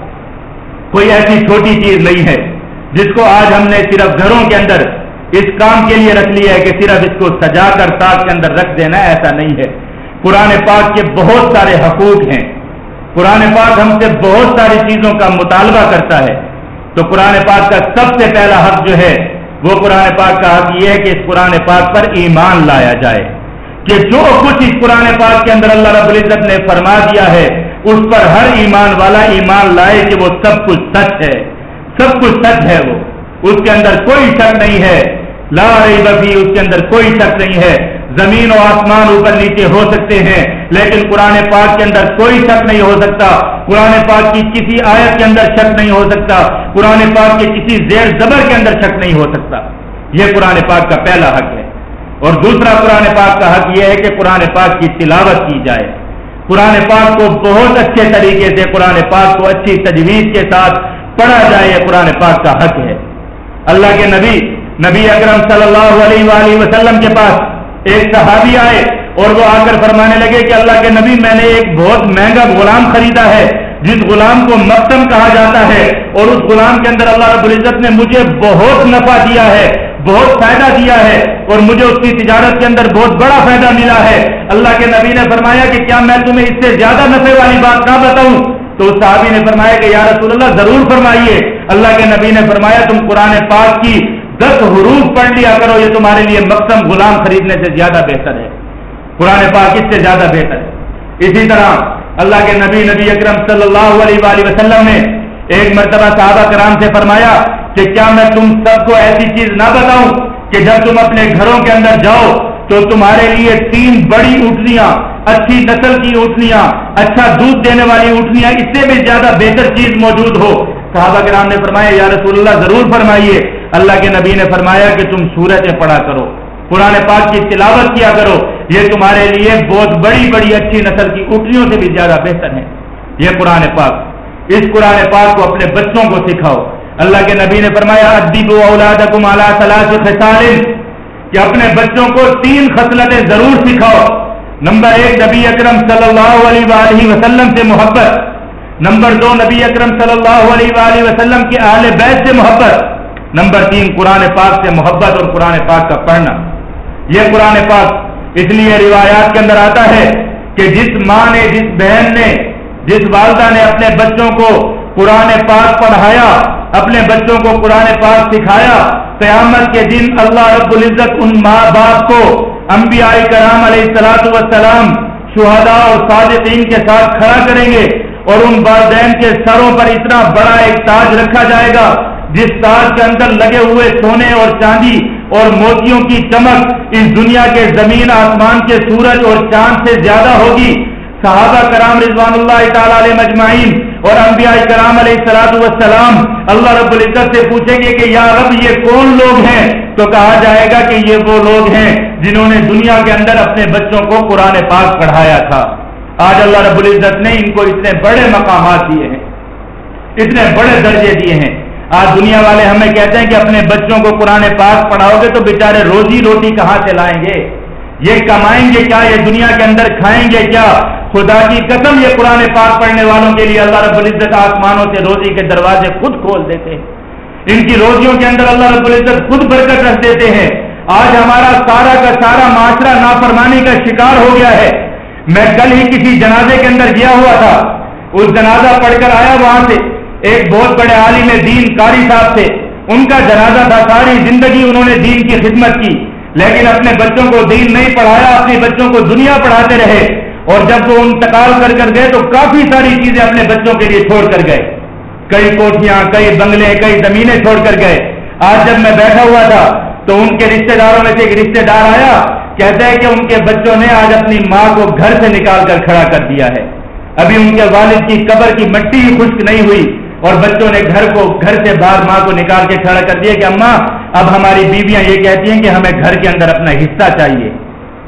کوئی ایسی چھوٹی چیز نہیں ہے جس کو آج ہم نے صرف گھروں کے اندر اس کام کے لیے رکھ لیا ہے کہ صرف اس کو سجا کر تاج کے اندر رکھ دینا ایسا نہیں ہے۔ قرآن پاک کے بہت سارے حقوق ہیں۔ قرآن پاک ہم سے بہت ساری چیزوں کا مطالبہ کرتا ہے۔ تو قرآن پاک کا سب سے پہلا حق جو ہے، وہ قرآن پاک کا حق یہ ہے کہ اس قرآن پاک پر ایمان لایا جائے۔ کہ جو کچھ اس قرآن پاک کے اندر اللہ رب العزت نے فرما دیا ہے، اس پر ہر ایمان والا ایمان لائے کہ وہ سب کچھ سچ ہے۔ سب کچھ سچ ہے وہ۔ اس کے اندر کوئی شک نہیں ہے۔ لا رہی بفی اس کے اندر کوئی شک نہیں ہے۔ زمین و آسمان اوپر نیچے ہو سکتے ہیں، لیکن قرآن پاک کے اندر کوئی شک نہیں ہو سکتا۔ قرآن پاک کی کسی آیت کے اندر شک نہیں ہو سکتا۔ قرآن پاک کے کسی زیر زبر کے اندر شک نہیں ہو سکتا۔ یہ قرآن پاک کا پہلا حق ہے۔ اور دوسرا قرآن پاک کا حق یہ ہے کہ قرآن پاک کی تلاوت کی جائے۔ قرآن پاک کو بہت اچھے طریقے سے قرآن پاک کو اچھی تجویز کے ساتھ پڑھا جائے یہ قرآن پاک کا حق ہے۔ اللہ کے نبی نبی اکرم صلی اللہ علیہ وآلہ وسلم کے پاس ایک صحابی آئے اور وہ آ کر فرمانے لگے کہ اللہ کے نبی، میں نے ایک بہت مہنگا غلام خریدا ہے۔ جس غلام کو مقدم کہا جاتا ہے اور اس غلام کے اندر اللہ رب العزت نے مجھے بہت نفع دیا ہے، بہت فائدہ دیا ہے اور مجھے اس کی تجارت کے اندر بہت بڑا فائدہ ملا ہے۔ اللہ کے نبی نے فرمایا کہ کیا میں تمہیں اس سے زیادہ نفے والی بات نہ بتاؤں؟ تو اس صحابی نے فرمایا کہ یا رسول اللہ ضرور فرمائیے۔ اللہ کے نبی نے فرمایا تم قرآن پاک کی دس حروف پڑھ لیا کرو، یہ تمہارے لیے مقصم غلام خریدنے سے زیادہ بہتر ہے۔ قرآن پاک اس سے زیادہ بہتر ہے۔ اسی طرح اللہ کے نبی نبی اکرم صلی اللہ علیہ وآلہ وسلم نے ایک مرتبہ صحابہ کرام سے فرمایا کہ کیا میں تم سب کو ایسی چیز نہ بتاؤں کہ جب تم اپنے گھروں کے اندر جاؤ تو تمہارے لیے تین بڑی اٹھنیاں اچھی نسل کی اٹھنیاں اچھا دودھ دینے والی اٹھنیاں اس سے بھی زیادہ بہتر چیز موجود ہو۔ صحابہ کرام نے فرمایا، یا رسول اللہ، ضرور فرمائیے۔ اللہ کے نبی نے فرمایا کہ تم سورتیں پڑھا کرو، قرآن پاک کی تلاوت کیا کرو۔ یہ تمہارے لیے بہت بڑی بڑی اچھی نسل کی اٹھنیوں سے بھی زیادہ بہتر ہے یہ قرآن پاک۔ اس قرآن پاک کو اپنے بچوں کو سکھاؤ۔ اللہ کے نبی نے فرمایا ادیب اولادکم علی ثلاث کہ اپنے بچوں کو تین خصلتیں ضرور سکھاؤ۔ نمبر ایک، نبی اکرم صلی اللہ علیہ وآلہ وسلم سے محبت۔ نمبر دو، نبی اکرم صلی اللہ علیہ وآلہ وسلم کے اہل بیت سے محبت۔ نمبر تین، قرآن پاک سے محبت اور قرآن پاک کا پڑھنا۔ یہ قرآن پاک اس لیے روایات کے اندر آتا ہے کہ جس ماں نے، جس بہن نے، جس والدہ نے اپنے بچوں کو قرآن پاک پڑھایا، اپنے بچوں کو قرآن پاک سکھایا، قیامت کے دن اللہ رب العزت ان ماں باپ کو انبیاء کرام علیہ السلاط وسلام شہداء اور صادقین کے ساتھ کھڑا کریں گے اور ان والدین کے سروں پر اتنا بڑا ایک تاج رکھا جائے گا جس تاج کے اندر لگے ہوئے سونے اور چاندی اور موتیوں کی چمک اس دنیا کے زمین، آسمان کے سورج اور چاند سے زیادہ ہوگی۔ صحابہ کرام رضوان اللہ تعالی علیہ مجمعین اور انبیاء کرام علیہ السلاط والسلام اللہ رب العزت سے پوچھیں گے کہ یا رب یہ کون لوگ ہیں؟ تو کہا جائے گا کہ یہ وہ لوگ ہیں جنہوں نے دنیا کے اندر اپنے بچوں کو قرآن پاک پڑھایا تھا۔ آج اللہ رب العزت نے ان کو اتنے بڑے مقامات دیے ہیں، اتنے بڑے درجے دیے ہیں۔ آج دنیا والے ہمیں کہتے ہیں کہ اپنے بچوں کو قرآن پاک پڑھاؤ گے تو بےچارے روزی روٹی کہاں سے لائیں گے؟ یہ کمائیں گے کیا؟ یہ دنیا کے اندر کھائیں گے کیا؟ خدا کی قسم یہ قرآن پاک پڑھنے والوں کے لیے اللہ رب العزت آسمانوں سے روزی کے دروازے خود کھول دیتے ہیں۔ ان کی روزیوں کے اندر اللہ رب العزت خود برکت رکھ دیتے ہیں۔ آج ہمارا سارا کا سارا معاشرہ نافرمانی کا شکار ہو گیا ہے۔ میں کل ہی کسی جنازے کے اندر گیا ہوا تھا۔ اس جنازہ پڑھ کر آیا وہاں سے۔ ایک بہت بڑے عالم دین قاری صاحب تھے۔ ان کا جنازہ تھا، ساری زندگی انہوں نے دین کی خدمت کی۔ لیکن اپنے بچوں کو دین نہیں پڑھایا، اپنے بچوں کو دنیا پڑھاتے رہے۔ اور جب وہ انتقال کر کر گئے تو کافی ساری چیزیں اپنے بچوں کے لیے چھوڑ کر گئے۔ کئی کوٹیاں، کئی بنگلے، کئی زمینیں چھوڑ کر گئے۔ آج جب میں بیٹھا ہوا تھا تو ان کے رشتہ داروں میں سے ایک رشتہ دار آیا۔ کہتے ہیں کہ ان کے بچوں نے آج اپنی ماں کو گھر سے نکال کر کھڑا کر دیا ہے۔ ابھی ان کے والد کی قبر کی مٹی ہی خشک نہیں ہوئی۔ اور بچوں نے گھر کو گھر سے باہر ماں کو نکال کے کھڑا کر دیا کہ اماں، اب ہماری بیویاں یہ کہتی ہیں کہ ہمیں گھر کے اندر اپنا حصہ چاہیے۔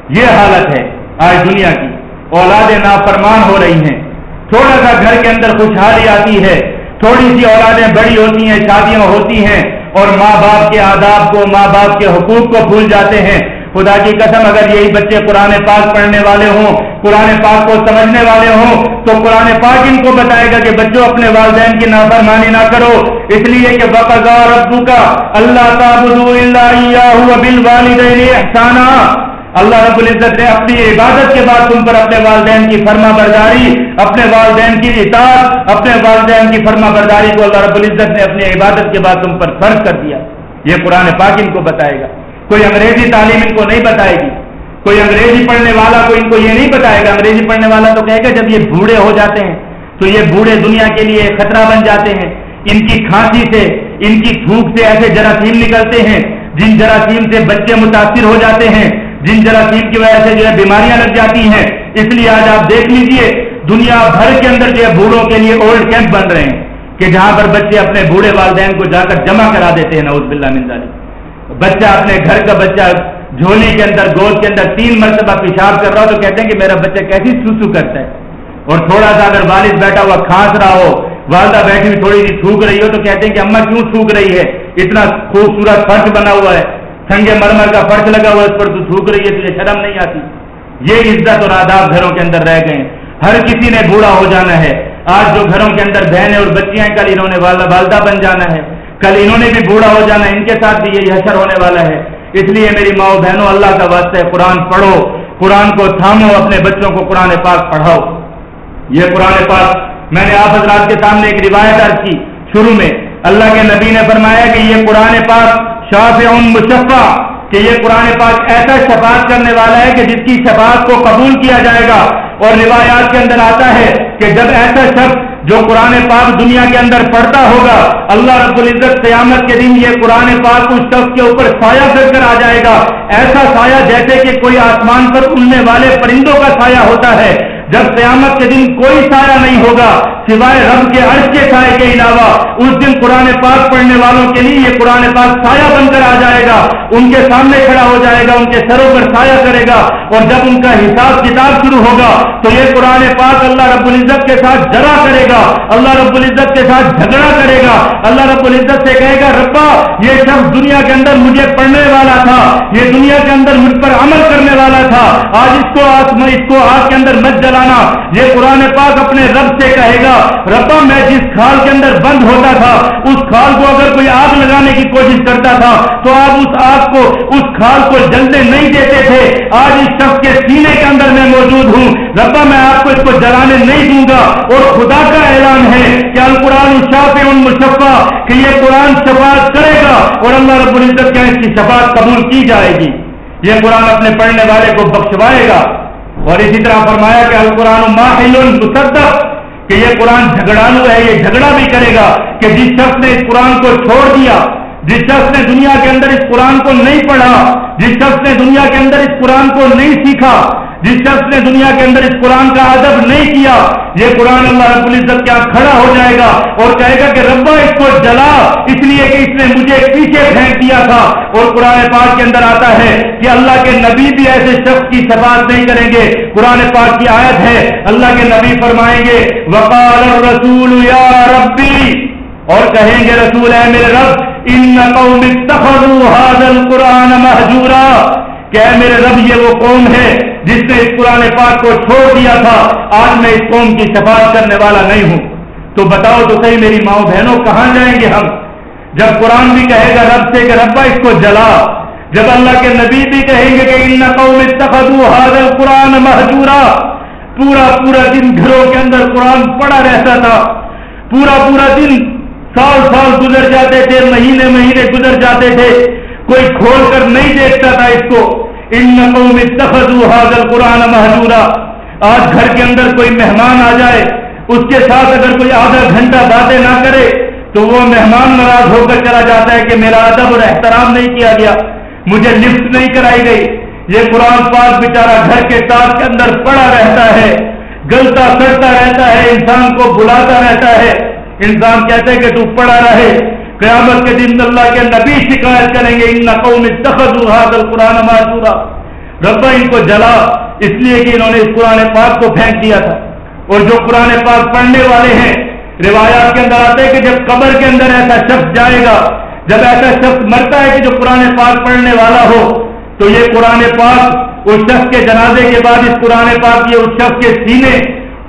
یہ حالت ہے آج دنیا کی۔ اولادیں نافرمان ہو رہی ہیں۔ تھوڑا سا گھر کے اندر خوشحالی آتی ہے۔ تھوڑی سی اولادیں بڑی ہوتی ہیں، شادیاں ہوتی ہیں اور ماں باپ کے آداب کو، ماں باپ کے حقوق کو بھول جاتے ہیں۔ خدا کی قسم، اگر یہی بچے قرآن پاک پڑھنے والے ہوں قرآن پاک کو سمجھنے والے ہوں تو قرآن پاک ان کو بتائے گا کہ بچوں اپنے والدین کی نافرمانی نہ کرو۔ اس لیے کہ بقار ابو کا اللہ احسانہ اللہ رب العزت نے اپنی عبادت کے بعد تم پر اپنے والدین کی فرما برداری، اپنے والدین کی اطاعت، اپنے والدین کی فرما برداری کو اللہ رب العزت نے اپنی عبادت کے بعد تم پر فرض کر دیا۔ یہ قرآن پاک ان کو بتائے گا۔ کوئی انگریزی تعلیم ان کو نہیں بتائے گی۔ کوئی انگریزی پڑھنے والا کو ان کو یہ نہیں بتائے گا، انگریزی پڑھنے والا تو کہے گا، جب یہ بوڑھے ہو جاتے ہیں تو یہ بوڑھے دنیا کے لیے خطرہ بن جاتے ہیں۔ ان کی کھانسی سے، ان کی تھوک سے ایسے جراثیم نکلتے ہیں، جن جراثیم سے بچے متاثر ہو جاتے ہیں، جن جراثیم کی وجہ سے جو ہے بیماریاں لگ جاتی ہیں۔ اس لیے آج آپ دیکھ لیجیے، دنیا بھر کے اندر جو ہے بوڑھوں کے لیے اولڈ کیمپ بن رہے ہیں کہ جہاں پر بچے اپنے بوڑھے والدین کو جا کر جمع کرا دیتے ہیں۔ نوز بلّہ منظالی بچہ اپنے گھر کا بچہ جھولی کے اندر، گود کے اندر تین مرتبہ پیشاب کر رہا ہو تو کہتے ہیں کہ میرا بچہ کیسی سوسو کرتا ہے۔ اور تھوڑا سا اگر والد بیٹھا ہوا کھانس رہا ہو، والدہ بیٹھی ہوئی تھوڑی سی تھوک رہی ہو تو کہتے ہیں کہ اما کیوں تھوک رہی ہے؟ اتنا خوبصورت فرش بنا ہوا ہے۔ سنگے مرمر کا فرش لگا ہوا ہے، اس پر تو تھوک رہی ہے تجھے شرم نہیں آتی۔ یہ عزت اور آداب گھروں کے اندر رہ گئے ہر کسی نے بوڑھا ہو جانا ہے۔ آج جو گھروں کے اندر بہنیں اور بچیاں کل انہوں نے والدہ والدہ بن جانا ہے۔ کل انہوں نے بھی بوڑھا ہو جانا ان کے ساتھ بھی یہی حشر ہونے والا ہے۔ اس لیے میری ماں بہنوں، اللہ کا واسطہ ہے، قرآن پڑھو، قرآن کو تھامو، اپنے بچوں کو قرآن پاک پڑھاؤ۔ یہ قرآن پاک میں نے آپ حضرات کے سامنے ایک روایت عرض کی شروع میں۔ اللہ کے نبی نے فرمایا کہ یہ قرآن پاک شاف مشفا کہ یہ قرآن پاک ایسا شفاعت کرنے والا ہے کہ جس کی شفاعت کو قبول کیا جائے گا۔ اور روایات کے اندر آتا ہے کہ جب ایسا شخص جو قرآن پاک دنیا کے اندر پڑھتا ہوگا، اللہ رب العزت قیامت کے دن یہ قرآن پاک اس شخص کے اوپر سایہ کر کر آ جائے گا۔ ایسا سایہ جیسے کہ کوئی آسمان پر اڑنے والے پرندوں کا سایہ ہوتا ہے۔ جب قیامت کے دن کوئی سایہ نہیں ہوگا سوائے رب کے عرض کے سائے کے علاوہ، اس دن قرآن پاک پڑھنے والوں کے لیے یہ قرآن پاک سایہ بن کر آ جائے گا، ان کے سامنے کھڑا ہو جائے گا، ان کے سروں پر سایہ کرے گا اور جب ان کا حساب کتاب شروع ہوگا تو یہ قرآن پاک اللہ رب العزت کے ساتھ جرا کرے گا، اللہ رب العزت کے ساتھ جھگڑا کرے گا، اللہ رب العزت سے کہے گا، ربا، یہ شخص دنیا کے اندر مجھے پڑھنے والا تھا، یہ دنیا کے اندر مجھ پر عمل کرنے والا تھا، آج اس کو اس کو آگ کے اندر مت جلا جلانا یہ قرآن پاک اپنے رب سے کہے گا، ربا میں جس کھال کے اندر بند ہوتا تھا، اس کھال کو اگر کوئی آگ لگانے کی کوشش کرتا تھا، تو آپ اس آگ کو، اس کھال کو جلنے نہیں دیتے تھے۔ آج اس شخص کے سینے کے اندر میں موجود ہوں۔ ربا، میں آپ کو اس کو جلانے نہیں دوں گا۔ اور خدا کا اعلان ہے کہ القرآن الشاف ان مشفا کہ یہ قرآن شفاعت کرے گا اور اللہ رب العزت کیا اس کی شفاعت قبول کی جائے گی۔ یہ قرآن اپنے پڑھنے والے کو بخشوائے گا۔ اور اسی طرح فرمایا کہ القرآن ماحل مصدق، کہ یہ قرآن جھگڑانو ہے، یہ جھگڑا بھی کرے گا کہ جس شخص نے اس قرآن کو چھوڑ دیا، جس شخص نے دنیا کے اندر اس قرآن کو نہیں پڑھا، جس شخص نے دنیا کے اندر اس قرآن کو نہیں سیکھا جس شخص نے دنیا کے اندر اس قرآن کا ادب نہیں کیا، یہ قرآن اللہ رب العزت کیا کھڑا ہو جائے گا اور کہے گا کہ ربا، اس کو جلا، اس لیے کہ اس نے مجھے پیچھے پھینک دیا تھا۔ اور قرآن پاک کے اندر آتا ہے کہ اللہ کے نبی بھی ایسے شخص کی شفاعت نہیں کریں گے۔ قرآن پاک کی آیت ہے، اللہ کے نبی فرمائیں گے، وقال الرسول یا ربی اور کہیں گے رسول ہے میرے رب ان قوم اتخذوا هذا القرآن مهجورا۔ کہ میرے رب، یہ وہ قوم ہے جس نے اس قرآن پاک کو چھوڑ دیا تھا، آج میں اس قوم کی شفاعت کرنے والا نہیں ہوں۔ تو بتاؤ تو صحیح، میری ماؤں بہنوں، کہاں جائیں گے ہم؟ جب قرآن بھی کہے گا رب سے کہ ربا، اس کو جلا۔ جب اللہ کے نبی بھی کہیں گے کہ ان قوم اتخذوا هذا القرآن مهجورا، پورا پورا دن گھروں کے اندر قرآن پڑا رہتا تھا۔ پورا پورا دن سال سال گزر جاتے تھے، مہینے مہینے گزر جاتے تھے۔ کوئی کھول کر نہیں دیکھتا تھا اس کو۔ ان نقوں میں تخذو حاضر قرآن محدورا آج گھر کے اندر کوئی مہمان آ جائے، اس کے ساتھ اگر کوئی آدھا گھنٹہ باتیں نہ کرے، تو وہ مہمان ناراض ہو کر چلا جاتا ہے کہ میرا ادب اور احترام نہیں کیا گیا، مجھے لفٹ نہیں کرائی گئی۔ یہ قرآن پاک بیچارہ گھر کے تاج کے اندر پڑا رہتا ہے، گلتا سڑتا رہتا ہے، انسان کو بلاتا رہتا ہے۔ انسان کہتے ہیں کہ تو پڑا رہے۔ قیامت کے دن اللہ کے نبی شکایت کریں گے، ان نقو میں تخت معذورا. ربا ان کو جلا، اس لیے کہ انہوں نے اس قرآن پاک کو پھینک دیا تھا۔ اور جو قرآن پاک پڑھنے والے ہیں، روایات کے اندر آتے ہیں کہ جب قبر کے اندر ایسا شخص جائے گا، جب ایسا شخص مرتا ہے کہ جو قرآن پاک پڑھنے والا ہو، تو یہ قرآن پاک اس شخص کے جنازے کے بعد، اس قرآن پاک یہ اس شخص کے سینے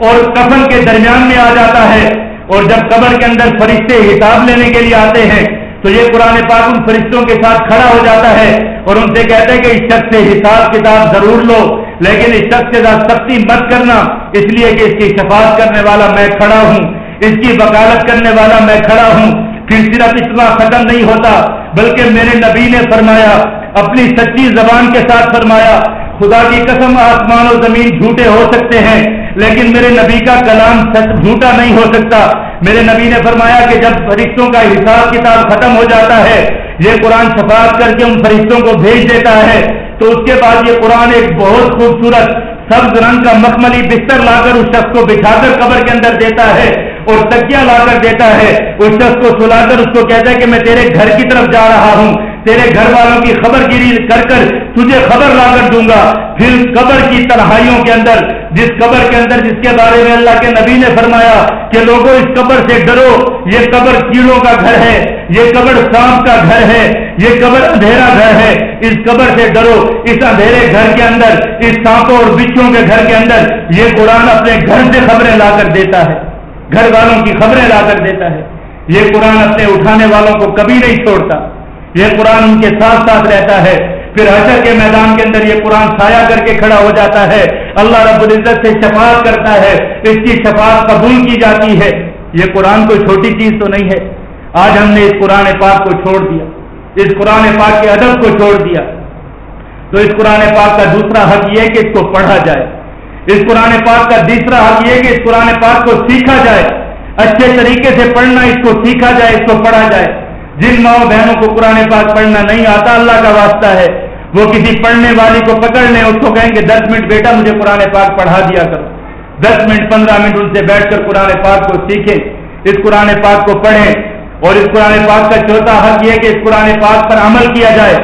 اور کفن کے درمیان میں آ جاتا ہے۔ اور جب قبر کے اندر فرشتے حساب لینے کے لیے آتے ہیں، تو یہ قرآن پاک ان فرشتوں کے ساتھ کھڑا ہو جاتا ہے اور ان سے کہتے ہیں کہ اس شخص سے حساب کتاب ضرور لو، لیکن اس شخص کے ساتھ سختی مت کرنا، اس لیے کہ اس کی شفاعت کرنے والا میں کھڑا ہوں، اس کی وکالت کرنے والا میں کھڑا ہوں۔ پھر صرف اتنا ختم نہیں ہوتا، بلکہ میرے نبی نے فرمایا، اپنی سچی زبان کے ساتھ فرمایا خدا کی قسم آسمان و زمین جھوٹے ہو سکتے ہیں، لیکن میرے نبی کا کلام سچ جھوٹا نہیں ہو سکتا۔ میرے نبی نے فرمایا کہ جب فرشتوں کا حساب کتاب ختم ہو جاتا ہے، یہ قرآن شفاعت کر کے ان فرشتوں کو بھیج دیتا ہے۔ تو اس کے بعد یہ قرآن ایک بہت خوبصورت سبز رنگ کا مخملی بستر لا کر اس شخص کو بچھا کر قبر کے اندر دیتا ہے۔ اور تکیا لا کر دیتا ہے۔ اس شخص کو سلا کر اس کو کہتا ہے کہ میں تیرے گھر کی طرف جا رہا ہوں۔ تیرے گھر والوں کی خبر گیری کر کر تجھے خبر لا کر دوں گا۔ پھر قبر کی تنہائیوں کے اندر، جس قبر کے اندر جس کے بارے میں اللہ کے نبی نے فرمایا کہ لوگوں، اس قبر سے ڈرو۔ یہ قبر کیڑوں کا گھر ہے۔ یہ قبر سانپ کا گھر ہے۔ یہ قبر اندھیرا گھر ہے۔ اس قبر سے ڈرو۔ اس اندھیرے گھر کے اندر، اس سانپوں اور بچوں کے گھر کے اندر، یہ قرآن اپنے گھر سے خبریں لا کر دیتا ہے۔ گھر والوں کی خبریں لا کر دیتا ہے۔ یہ قرآن اپنے اٹھانے والوں کو کبھی نہیں چھوڑتا۔ یہ قرآن ان کے ساتھ ساتھ رہتا ہے۔ پھر حشر کے میدان کے اندر یہ قرآن سایہ کر کے کھڑا ہو جاتا ہے۔ اللہ رب العزت سے شفاعت کرتا ہے۔ اس کی شفاعت قبول کی جاتی ہے۔ یہ قرآن کوئی چھوٹی چیز تو نہیں ہے۔ آج ہم نے اس قرآن پاک کو چھوڑ دیا۔ اس قرآن پاک کے ادب کو چھوڑ دیا۔ تو اس قرآن پاک کا دوسرا حق یہ کہ اس کو پڑھا جائے۔ اس قرآن پاک کا تیسرا حق یہ کہ اس قرآن پاک کو سیکھا جائے، اچھے طریقے سے پڑھنا، اس کو سیکھا جائے، اس کو پڑھا جائے۔ جن ماؤں بہنوں کو قرآن پاک پڑھنا نہیں آتا، اللہ کا واسطہ ہے۔ وہ کسی پڑھنے والی کو پکڑ لیں، اس کو کہیں کہ دس منٹ بیٹا، مجھے قرآن پاک پڑھا دیا کرو۔ دس منٹ، پندرہ منٹ ان سے بیٹھ کر قرآن پاک کو سیکھیں۔ اس قرآن پاک کو پڑھیں۔ اور اس قرآن پاک کا چوتھا حق یہ کہ اس قرآن پاک پر عمل کیا جائے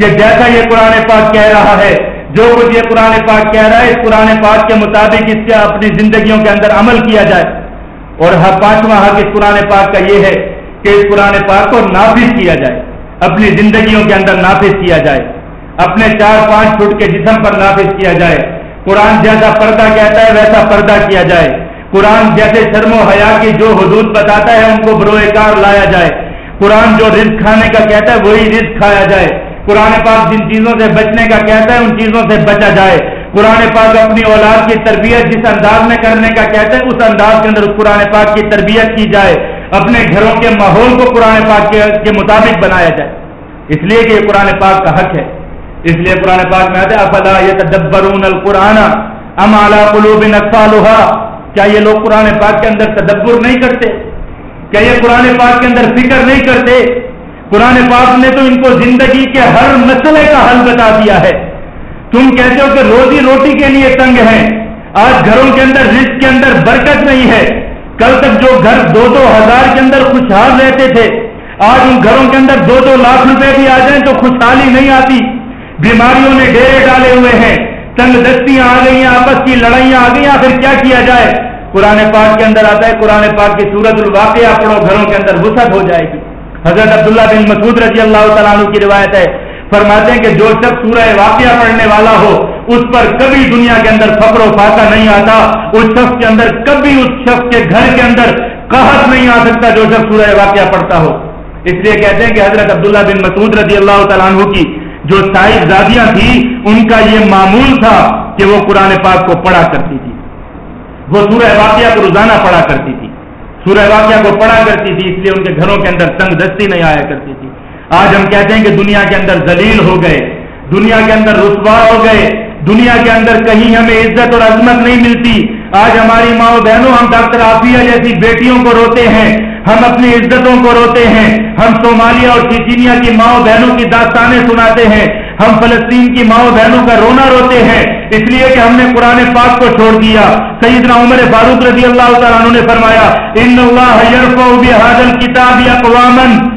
کہ جیسا یہ قرآن پاک کہہ رہا ہے جو کچھ یہ قرآن پاک کہہ رہا ہے، اس قرآن پاک کے مطابق اس کے اپنی زندگیوں کے اندر عمل کیا جائے۔ اور ہر پانچواں حق اس قرآن پاک کا یہ ہے کہ اس قرآن پاک کو نافذ کیا جائے، اپنی زندگیوں کے اندر نافذ کیا جائے۔ اپنے چار پانچ فٹ کے جسم پر نافذ کیا جائے۔ قرآن جیسا پردہ کہتا ہے، ویسا پردہ کیا جائے۔ قرآن جیسے شرم و حیا کی جو حدود بتاتا ہے، ان کو بروئے کار لایا جائے۔ قرآن جو رزق کھانے کا کہتا ہے، وہی رزق کھایا جائے۔ قرآن پاک جن چیزوں سے بچنے کا کہتا ہے، ان چیزوں سے بچا جائے۔ قرآن پاک اپنی اولاد کی تربیت جس انداز میں کرنے کا کہتے ہیں اس انداز کے اندر قرآن پاک کی تربیت کی جائے۔ اپنے گھروں کے ماحول کو قرآن پاک کے مطابق بنایا جائے۔ اس لیے کہ یہ قرآن پاک کا حق ہے۔ اس لیے قرآن پاک میں آتے افلا یہ القرآن؟ ام اعلیٰ قلوب نقصا کیا یہ لوگ قرآن پاک کے اندر تدبر نہیں کرتے؟ کیا یہ قرآن پاک کے اندر فکر نہیں کرتے؟ قرآن پاک نے تو ان کو زندگی کے ہر مسئلے کا حل بتا دیا ہے۔ تم کہتے ہو کہ روزی روٹی کے لیے تنگ ہے آج گھروں کے اندر رزق کے اندر برکت نہیں ہے۔ کل تک جو گھر دو دو ہزار کے اندر خوشحال رہتے تھے، آج ان گھروں کے اندر دو دو لاکھ روپے بھی آ جائیں تو خوشحالی نہیں آتی۔ بیماریوں نے ڈیرے ڈالے ہوئے ہیں۔ تنگ دستیاں آ گئی ہیں آپس کی لڑائیاں آ گئی پھر کیا کیا جائے؟ قرآن پاک کے اندر آتا ہے، قرآن پاک کی سورت الواقعہ پڑھو، گھروں کے اندر وسعت ہو جائے گی۔ حضرت عبداللہ بن مسعود رضی اللہ تعالیٰ عنہ کی روایت ہے، فرماتے ہیں کہ جو شخص سورہ واقعہ پڑھنے والا ہو، اس پر کبھی دنیا کے اندر فخر و فاقہ نہیں آتا، اس شخص کے اندر کبھی اس شخص کے گھر کے اندر قحط نہیں آ سکتا جو شخص سورہ واقعہ پڑھتا ہو۔ اس لیے کہتے ہیں کہ حضرت عبداللہ بن مسعود رضی اللہ تعالیٰ عنہ کی جو صاحب زادیاں تھیں، ان کا یہ معمول تھا کہ وہ قرآن پاک کو پڑھا کرتی تھی۔ وہ سورہ واقعہ کو روزانہ پڑھا کرتی تھی۔ سورہ واقعہ کو پڑھا کرتی تھی، اس لیے ان کے گھروں کے اندر تنگ دستی نہیں آیا کرتی تھی۔ آج ہم کہتے ہیں کہ دنیا کے اندر ذلیل ہو گئے، دنیا کے اندر رسوا ہو گئے، دنیا کے اندر کہیں ہمیں عزت اور عظمت نہیں ملتی۔ آج ہماری ماں بہنوں ہم ڈاکٹر آفیہ جیسی بیٹیوں کو روتے ہیں ہم اپنی عزتوں کو روتے ہیں۔ ہم صومالیہ اور چیچینیا کی ماں بہنوں کی داستانیں سناتے ہیں۔ ہم فلسطین کی ماں بہنوں کا رونا روتے ہیں۔ اس لیے کہ ہم نے قرآن پاک کو چھوڑ دیا۔ سیدنا عمر فاروق رضی اللہ تعالیٰ نے فرمایا، ان اللہ کتاب یا قوامن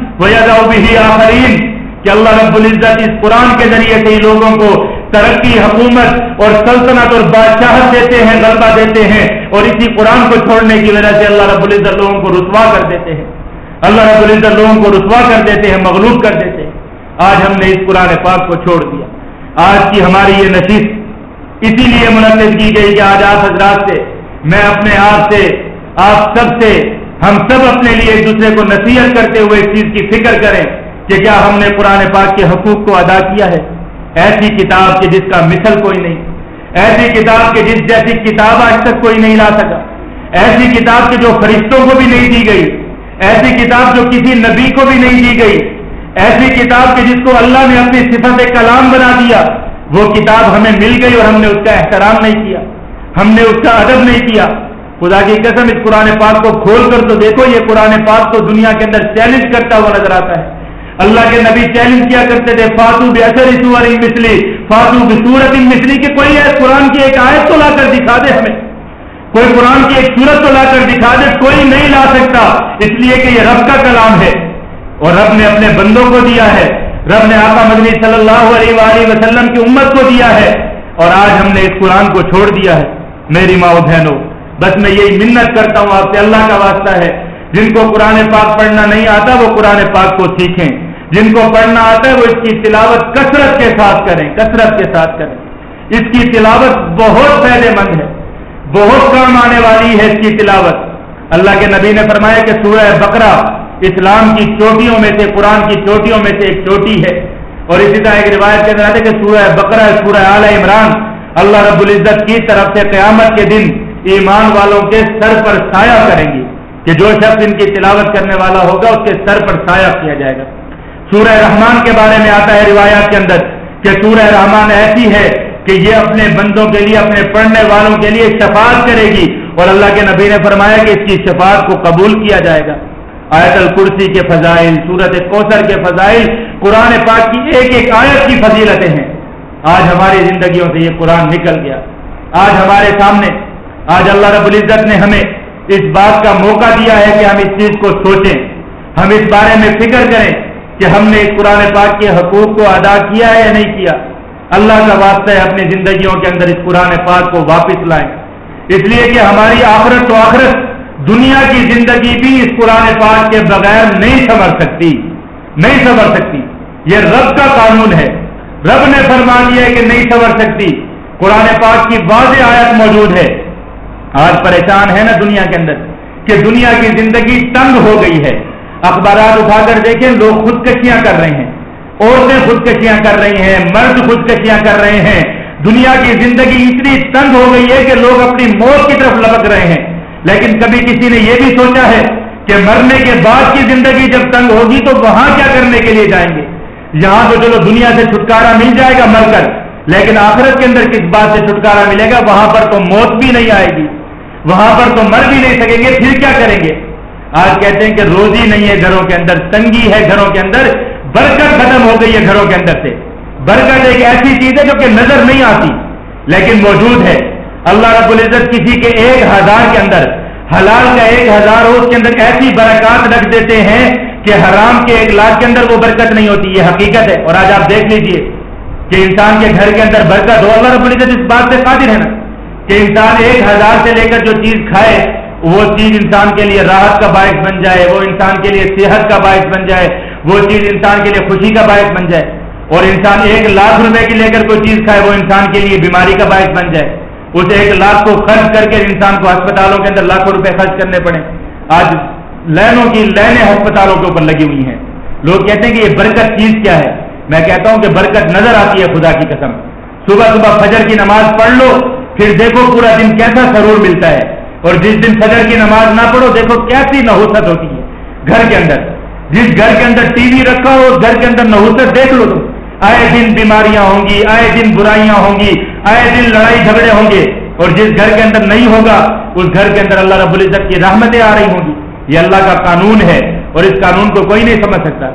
آخرین. کہ اللہ رب العزت اس قرآن کے ذریعے سے ہی لوگوں کو ترقی، حکومت اور سلطنت اور بادشاہت دیتے ہیں، غلبہ دیتے ہیں اور اسی قرآن کو چھوڑنے کی وجہ سے اللہ رب العزت لوگوں کو رسوا کر دیتے ہیں۔ اللہ رب العزت لوگوں کو رسوا کر دیتے ہیں، مغلوب کر دیتے ہیں۔ آج ہم نے اس قرآن پاک کو چھوڑ دیا۔ آج کی ہماری یہ نشست اسی لیے منعقد کی گئی کہ آج آپ حضرات سے، میں اپنے آپ سے، آپ سب سے، ہم سب اپنے لیے ایک دوسرے کو نصیحت کرتے ہوئے اس چیز کی فکر کریں کہ کیا ہم نے قرآن پاک کے حقوق کو ادا کیا ہے۔ ایسی کتاب کے جس کا مثل کوئی نہیں، ایسی کتاب کے جس جیسی کتاب آج تک کوئی نہیں لا سکا، ایسی کتاب کے جو فرشتوں کو بھی نہیں دی گئی، ایسی کتاب جو کسی نبی کو بھی نہیں دی گئی، ایسی کتاب کے جس کو اللہ نے اپنی صفت کلام بنا دیا، وہ کتاب ہمیں مل گئی اور ہم نے اس کا احترام نہیں کیا، ہم نے اس کا ادب نہیں کیا۔ خدا کی قسم، اس قرآن پاک کو کھول کر تو دیکھو، یہ قرآن پاک تو دنیا کے اندر چیلنج کرتا ہوا نظر آتا ہے۔ اللہ کے نبی چیلنج کیا کرتے تھے فاتو بے اثر مسلی فاتو بصورت مسلی کہ کوئی ہے قرآن کی ایک آیت تو لا کر دکھا دے ہمیں۔ کوئی قرآن کی ایک صورت تو لا کر دکھا دے، کوئی نہیں لا سکتا۔ اس لیے کہ یہ رب کا کلام ہے۔ اور رب نے اپنے بندوں کو دیا ہے۔ رب نے آقا مدنی صلی اللہ علیہ وآلہ وسلم کی امت کو دیا ہے۔ اور آج ہم نے اس قرآن کو چھوڑ دیا ہے۔ میری ماں بہنوں، بس میں یہی منت کرتا ہوں، آپ سے اللہ کا واسطہ ہے۔ جن کو قرآن پاک پڑھنا نہیں آتا، وہ قرآن پاک کو سیکھیں۔ جن کو پڑھنا آتا ہے وہ اس کی تلاوت کثرت کے ساتھ کریں، کثرت کے ساتھ کریں۔ اس کی تلاوت بہت فائدے مند ہے، بہت کام آنے والی ہے اس کی تلاوت۔ اللہ کے نبی نے فرمایا کہ سورہ بقرہ اسلام کی چوٹیوں میں سے، قرآن کی چوٹیوں میں سے ایک چوٹی ہے۔ اور اسی طرح ایک روایت کے اندر کہ سورہ بقرہ، سورہ اعلی عمران، اللہ رب العزت کی طرف سے قیامت کے دن ایمان والوں کے سر پر سایہ کریں گی کہ جو شخص ان کی تلاوت کرنے والا ہوگا، اس کے سر پر سایہ کیا جائے گا۔ سورہ رحمان کے بارے میں آتا ہے روایات کے اندر کہ سورہ رحمان ایسی ہے کہ یہ اپنے بندوں کے لیے، اپنے پڑھنے والوں کے لیے شفاعت کرے گی اور اللہ کے نبی نے فرمایا کہ اس کی شفاعت کو قبول کیا جائے گا۔ آیت الکرسی کے فضائل، سورت کوثر کے فضائل، قرآن پاک کی ایک ایک آیت کی فضیلتیں ہیں۔ آج ہماری زندگیوں سے یہ قرآن نکل گیا۔ آج ہمارے سامنے، آج اللہ رب العزت نے ہمیں اس بات کا موقع دیا ہے کہ ہم اس چیز کو سوچیں، ہم اس بارے میں فکر کریں۔ کہ ہم نے اس قرآن پاک کے حقوق کو ادا کیا ہے یا نہیں کیا؟ اللہ کا واسطہ ہے اپنی زندگیوں کے اندر اس قرآن پاک کو واپس لائیں۔ اس لیے کہ ہماری آخرت و آخرت دنیا کی زندگی بھی اس قرآن پاک کے بغیر نہیں سنور سکتی۔ نہیں سنور سکتی۔ یہ رب کا قانون ہے۔ رب نے فرما دیا کہ نہیں سنور سکتی۔ قرآن پاک کی واضح آیت موجود ہے۔ آج پریشان ہے نا دنیا کے اندر کہ دنیا کی زندگی تنگ ہو گئی ہے۔ اخبارات اٹھا کر دیکھیں، لوگ خودکشیاں کر رہے ہیں۔ عورتیں خودکشیاں کر رہی ہیں، مرد خودکشیاں کر رہے ہیں۔ دنیا کی زندگی اتنی تنگ ہو گئی ہے کہ لوگ اپنی موت کی طرف لپک رہے ہیں۔ لیکن کبھی کسی نے یہ بھی سوچا ہے کہ مرنے کے بعد کی زندگی جب تنگ ہوگی تو وہاں کیا کرنے کے لیے جائیں گے؟ یہاں تو چلو دنیا سے چھٹکارا مل جائے گا مر کر، لیکن آخرت کے اندر کس بات سے چھٹکارا ملے گا؟ وہاں پر تو موت بھی نہیں آئے گی۔ وہاں پر تو مر بھی نہیں سکیں گے، پھر کیا کریں گے؟ آج کہتے ہیں کہ روزی نہیں ہے گھروں کے اندر، تنگی ہے گھروں کے اندر، برکت ختم ہو گئی ہے گھروں کے اندر سے۔ برکت ایک ایسی چیز ہے جو کہ نظر نہیں آتی، لیکن موجود ہے۔ اللہ رب العزت کسی کے ایک ہزار کے اندر، حلال کا ایک ہزار اس کے اندر ایسی برکات رکھ دیتے ہیں کہ حرام کے ایک لاکھ کے اندر وہ برکت نہیں ہوتی۔ یہ حقیقت ہے۔ اور آج آپ دیکھ لیجیے کہ انسان کے گھر کے اندر برکت ہو۔ اللہ رب العزت اس بات سے قادر ہے نا کہ انسان ایک ہزار سے لے کر جو چیز کھائے وہ چیز انسان کے لیے راحت کا باعث بن جائے، وہ انسان کے لیے صحت کا باعث بن جائے، وہ چیز انسان کے لیے خوشی کا باعث بن جائے۔ اور انسان ایک لاکھ روپے کی لے کر کوئی چیز کھائے، وہ انسان کے لیے بیماری کا باعث بن جائے۔ اس ایک لاکھ کو خرچ کر کے انسان کو ہسپتالوں کے اندر لاکھوں روپے خرچ کرنے پڑے۔ آج لائنوں کی لائنیں ہسپتالوں کے اوپر لگی ہوئی ہیں۔ لوگ کہتے ہیں کہ یہ برکت چیز کیا ہے؟ میں کہتا ہوں کہ برکت نظر آتی ہے خدا کی قسم۔ صبح صبح فجر کی نماز پڑھ لو، پھر دیکھو پورا دن کیسا سرور ملتا ہے۔ اور جس دن فجر کی نماز نہ پڑھو، دیکھو کیسی نحوست ہوتی ہے۔ گھر کے اندر، جس گھر کے اندر ٹی وی رکھا ہو، اس گھر کے اندر نحوست دیکھ لو تم۔ آئے دن بیماریاں ہوں گی، آئے دن برائیاں ہوں گی، آئے دن لڑائی جھگڑے ہوں گے۔ اور جس گھر کے اندر نہیں ہوگا، اس گھر کے اندر اللہ رب العزت کی رحمتیں آ رہی ہوں گی۔ یہ اللہ کا قانون ہے اور اس قانون کو کوئی نہیں سمجھ سکتا۔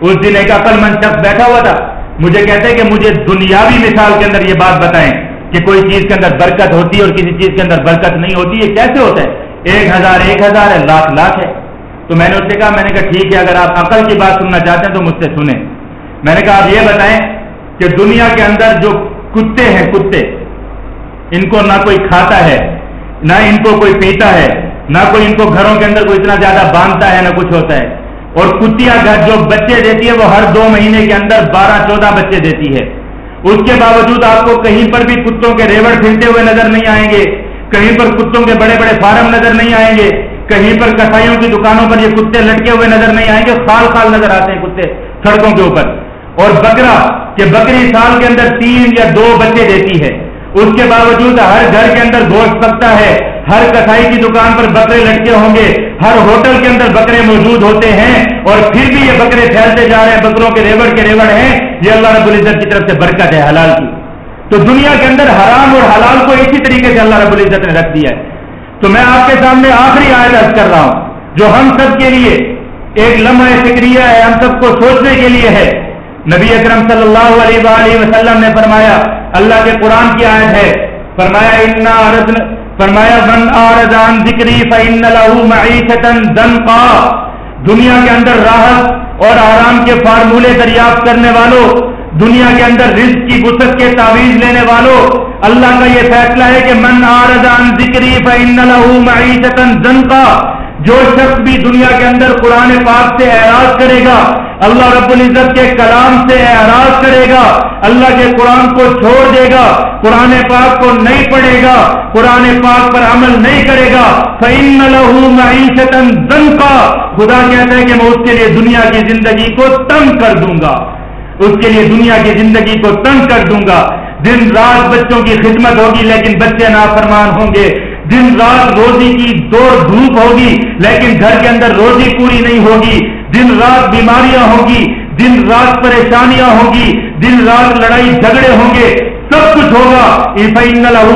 اس دن ایک عقل مند شخص بیٹھا ہوا تھا۔ مجھے کہتے ہیں کہ مجھے دنیاوی مثال کے اندر یہ بات بتائیں۔ کہ کوئی چیز کے اندر برکت ہوتی ہے اور کسی چیز کے اندر برکت نہیں ہوتی، یہ کیسے ہوتا ہے؟ ایک ہزار ایک ہزار ہے، لاکھ لاکھ ہے۔ تو میں نے اس سے کہا، میں نے کہا، ٹھیک ہے، اگر آپ عقل کی بات سننا چاہتے ہیں تو مجھ سے سنیں۔ میں نے کہا، آپ یہ بتائیں کہ دنیا کے اندر جو کتے ہیں، کتے، ان کو نہ کوئی کھاتا ہے، نہ ان کو کوئی پیتا ہے، نہ کوئی ان کو گھروں کے اندر کوئی اتنا زیادہ باندھتا ہے، نہ کچھ ہوتا ہے۔ اور کتیا گھر جو بچے دیتی ہے، وہ ہر دو مہینے کے اندر بارہ، چودہ بچے دیتی ہے۔ اس کے باوجود آپ کو کہیں پر بھی کتوں کے ریوڑ پھرتے ہوئے نظر نہیں آئیں گے، کہیں پر کتوں کے بڑے بڑے فارم نظر نہیں آئیں گے، کہیں پر کسائیوں کی دکانوں پر یہ کتے لٹکے ہوئے نظر نہیں آئیں گے، خال خال نظر آتے ہیں کتے سڑکوں کے اوپر۔ اور بکرا کہ بکری سال کے اندر تین یا دو بچے دیتی ہے، اس کے باوجود ہر گھر کے اندر گوشت پکتا ہے، ہر کسائی کی دکان پر بکرے لٹکے ہوں گے، ہر ہوٹل کے اندر بکرے موجود ہوتے ہیں، اور پھر بھی یہ بکرے پھیلتے جا رہے ہیں، بکروں کے ریوڑ کے ریوڑ ہیں یہ اللہ رب العزت کی طرف سے برکت ہے، حلال کی۔ تو دنیا کے اندر حرام اور حلال کو اسی طریقے سے اللہ رب العزت نے رکھ دیا ہے۔ تو میں آپ کے سامنے آخری آیت عرض کر رہا ہوں، جو ہم سب کے لیے ایک لمحہ فکریہ ہے، ہم سب کو سوچنے کے لیے ہے۔ نبی اکرم صلی اللہ علیہ وآلہ وسلم نے فرمایا، اللہ کے قرآن کی آیت ہے، فرمایا، انا فرمایا، من آرزان ذکری فإن له معیشتا ذنقا دنیا کے اندر راحت اور آرام کے فارمولے دریافت کرنے والوں، دنیا کے اندر رزق کی بست کے تعویذ لینے والوں، اللہ کا یہ فیصلہ ہے کہ من آرزان ذکری فإن معیشت معیشتا جو شخص بھی دنیا کے اندر قرآن پاک سے اعراض کرے گا اللہ رب العزت کے کلام سے اعراض کرے گا، اللہ کے قرآن کو چھوڑ دے گا، قرآن پاک کو نہیں پڑھے گا، قرآن پاک پر عمل نہیں کرے گا۔ فعین معیشت کا خدا کہتا ہے کہ میں اس کے لیے دنیا کی زندگی کو تنگ کر دوں گا۔ اس کے لیے دنیا کی زندگی کو تنگ کر دوں گا۔ دن رات بچوں کی خدمت ہوگی، لیکن بچے نافرمان ہوں گے۔ دن رات روزی کی دوڑ دھوپ ہوگی، لیکن گھر کے اندر روزی پوری نہیں ہوگی۔ دن رات بیماریاں ہوگی دن رات پریشانیاں ہوگی دن رات لڑائی جھگڑے ہوں گے، سب کچھ ہوگا۔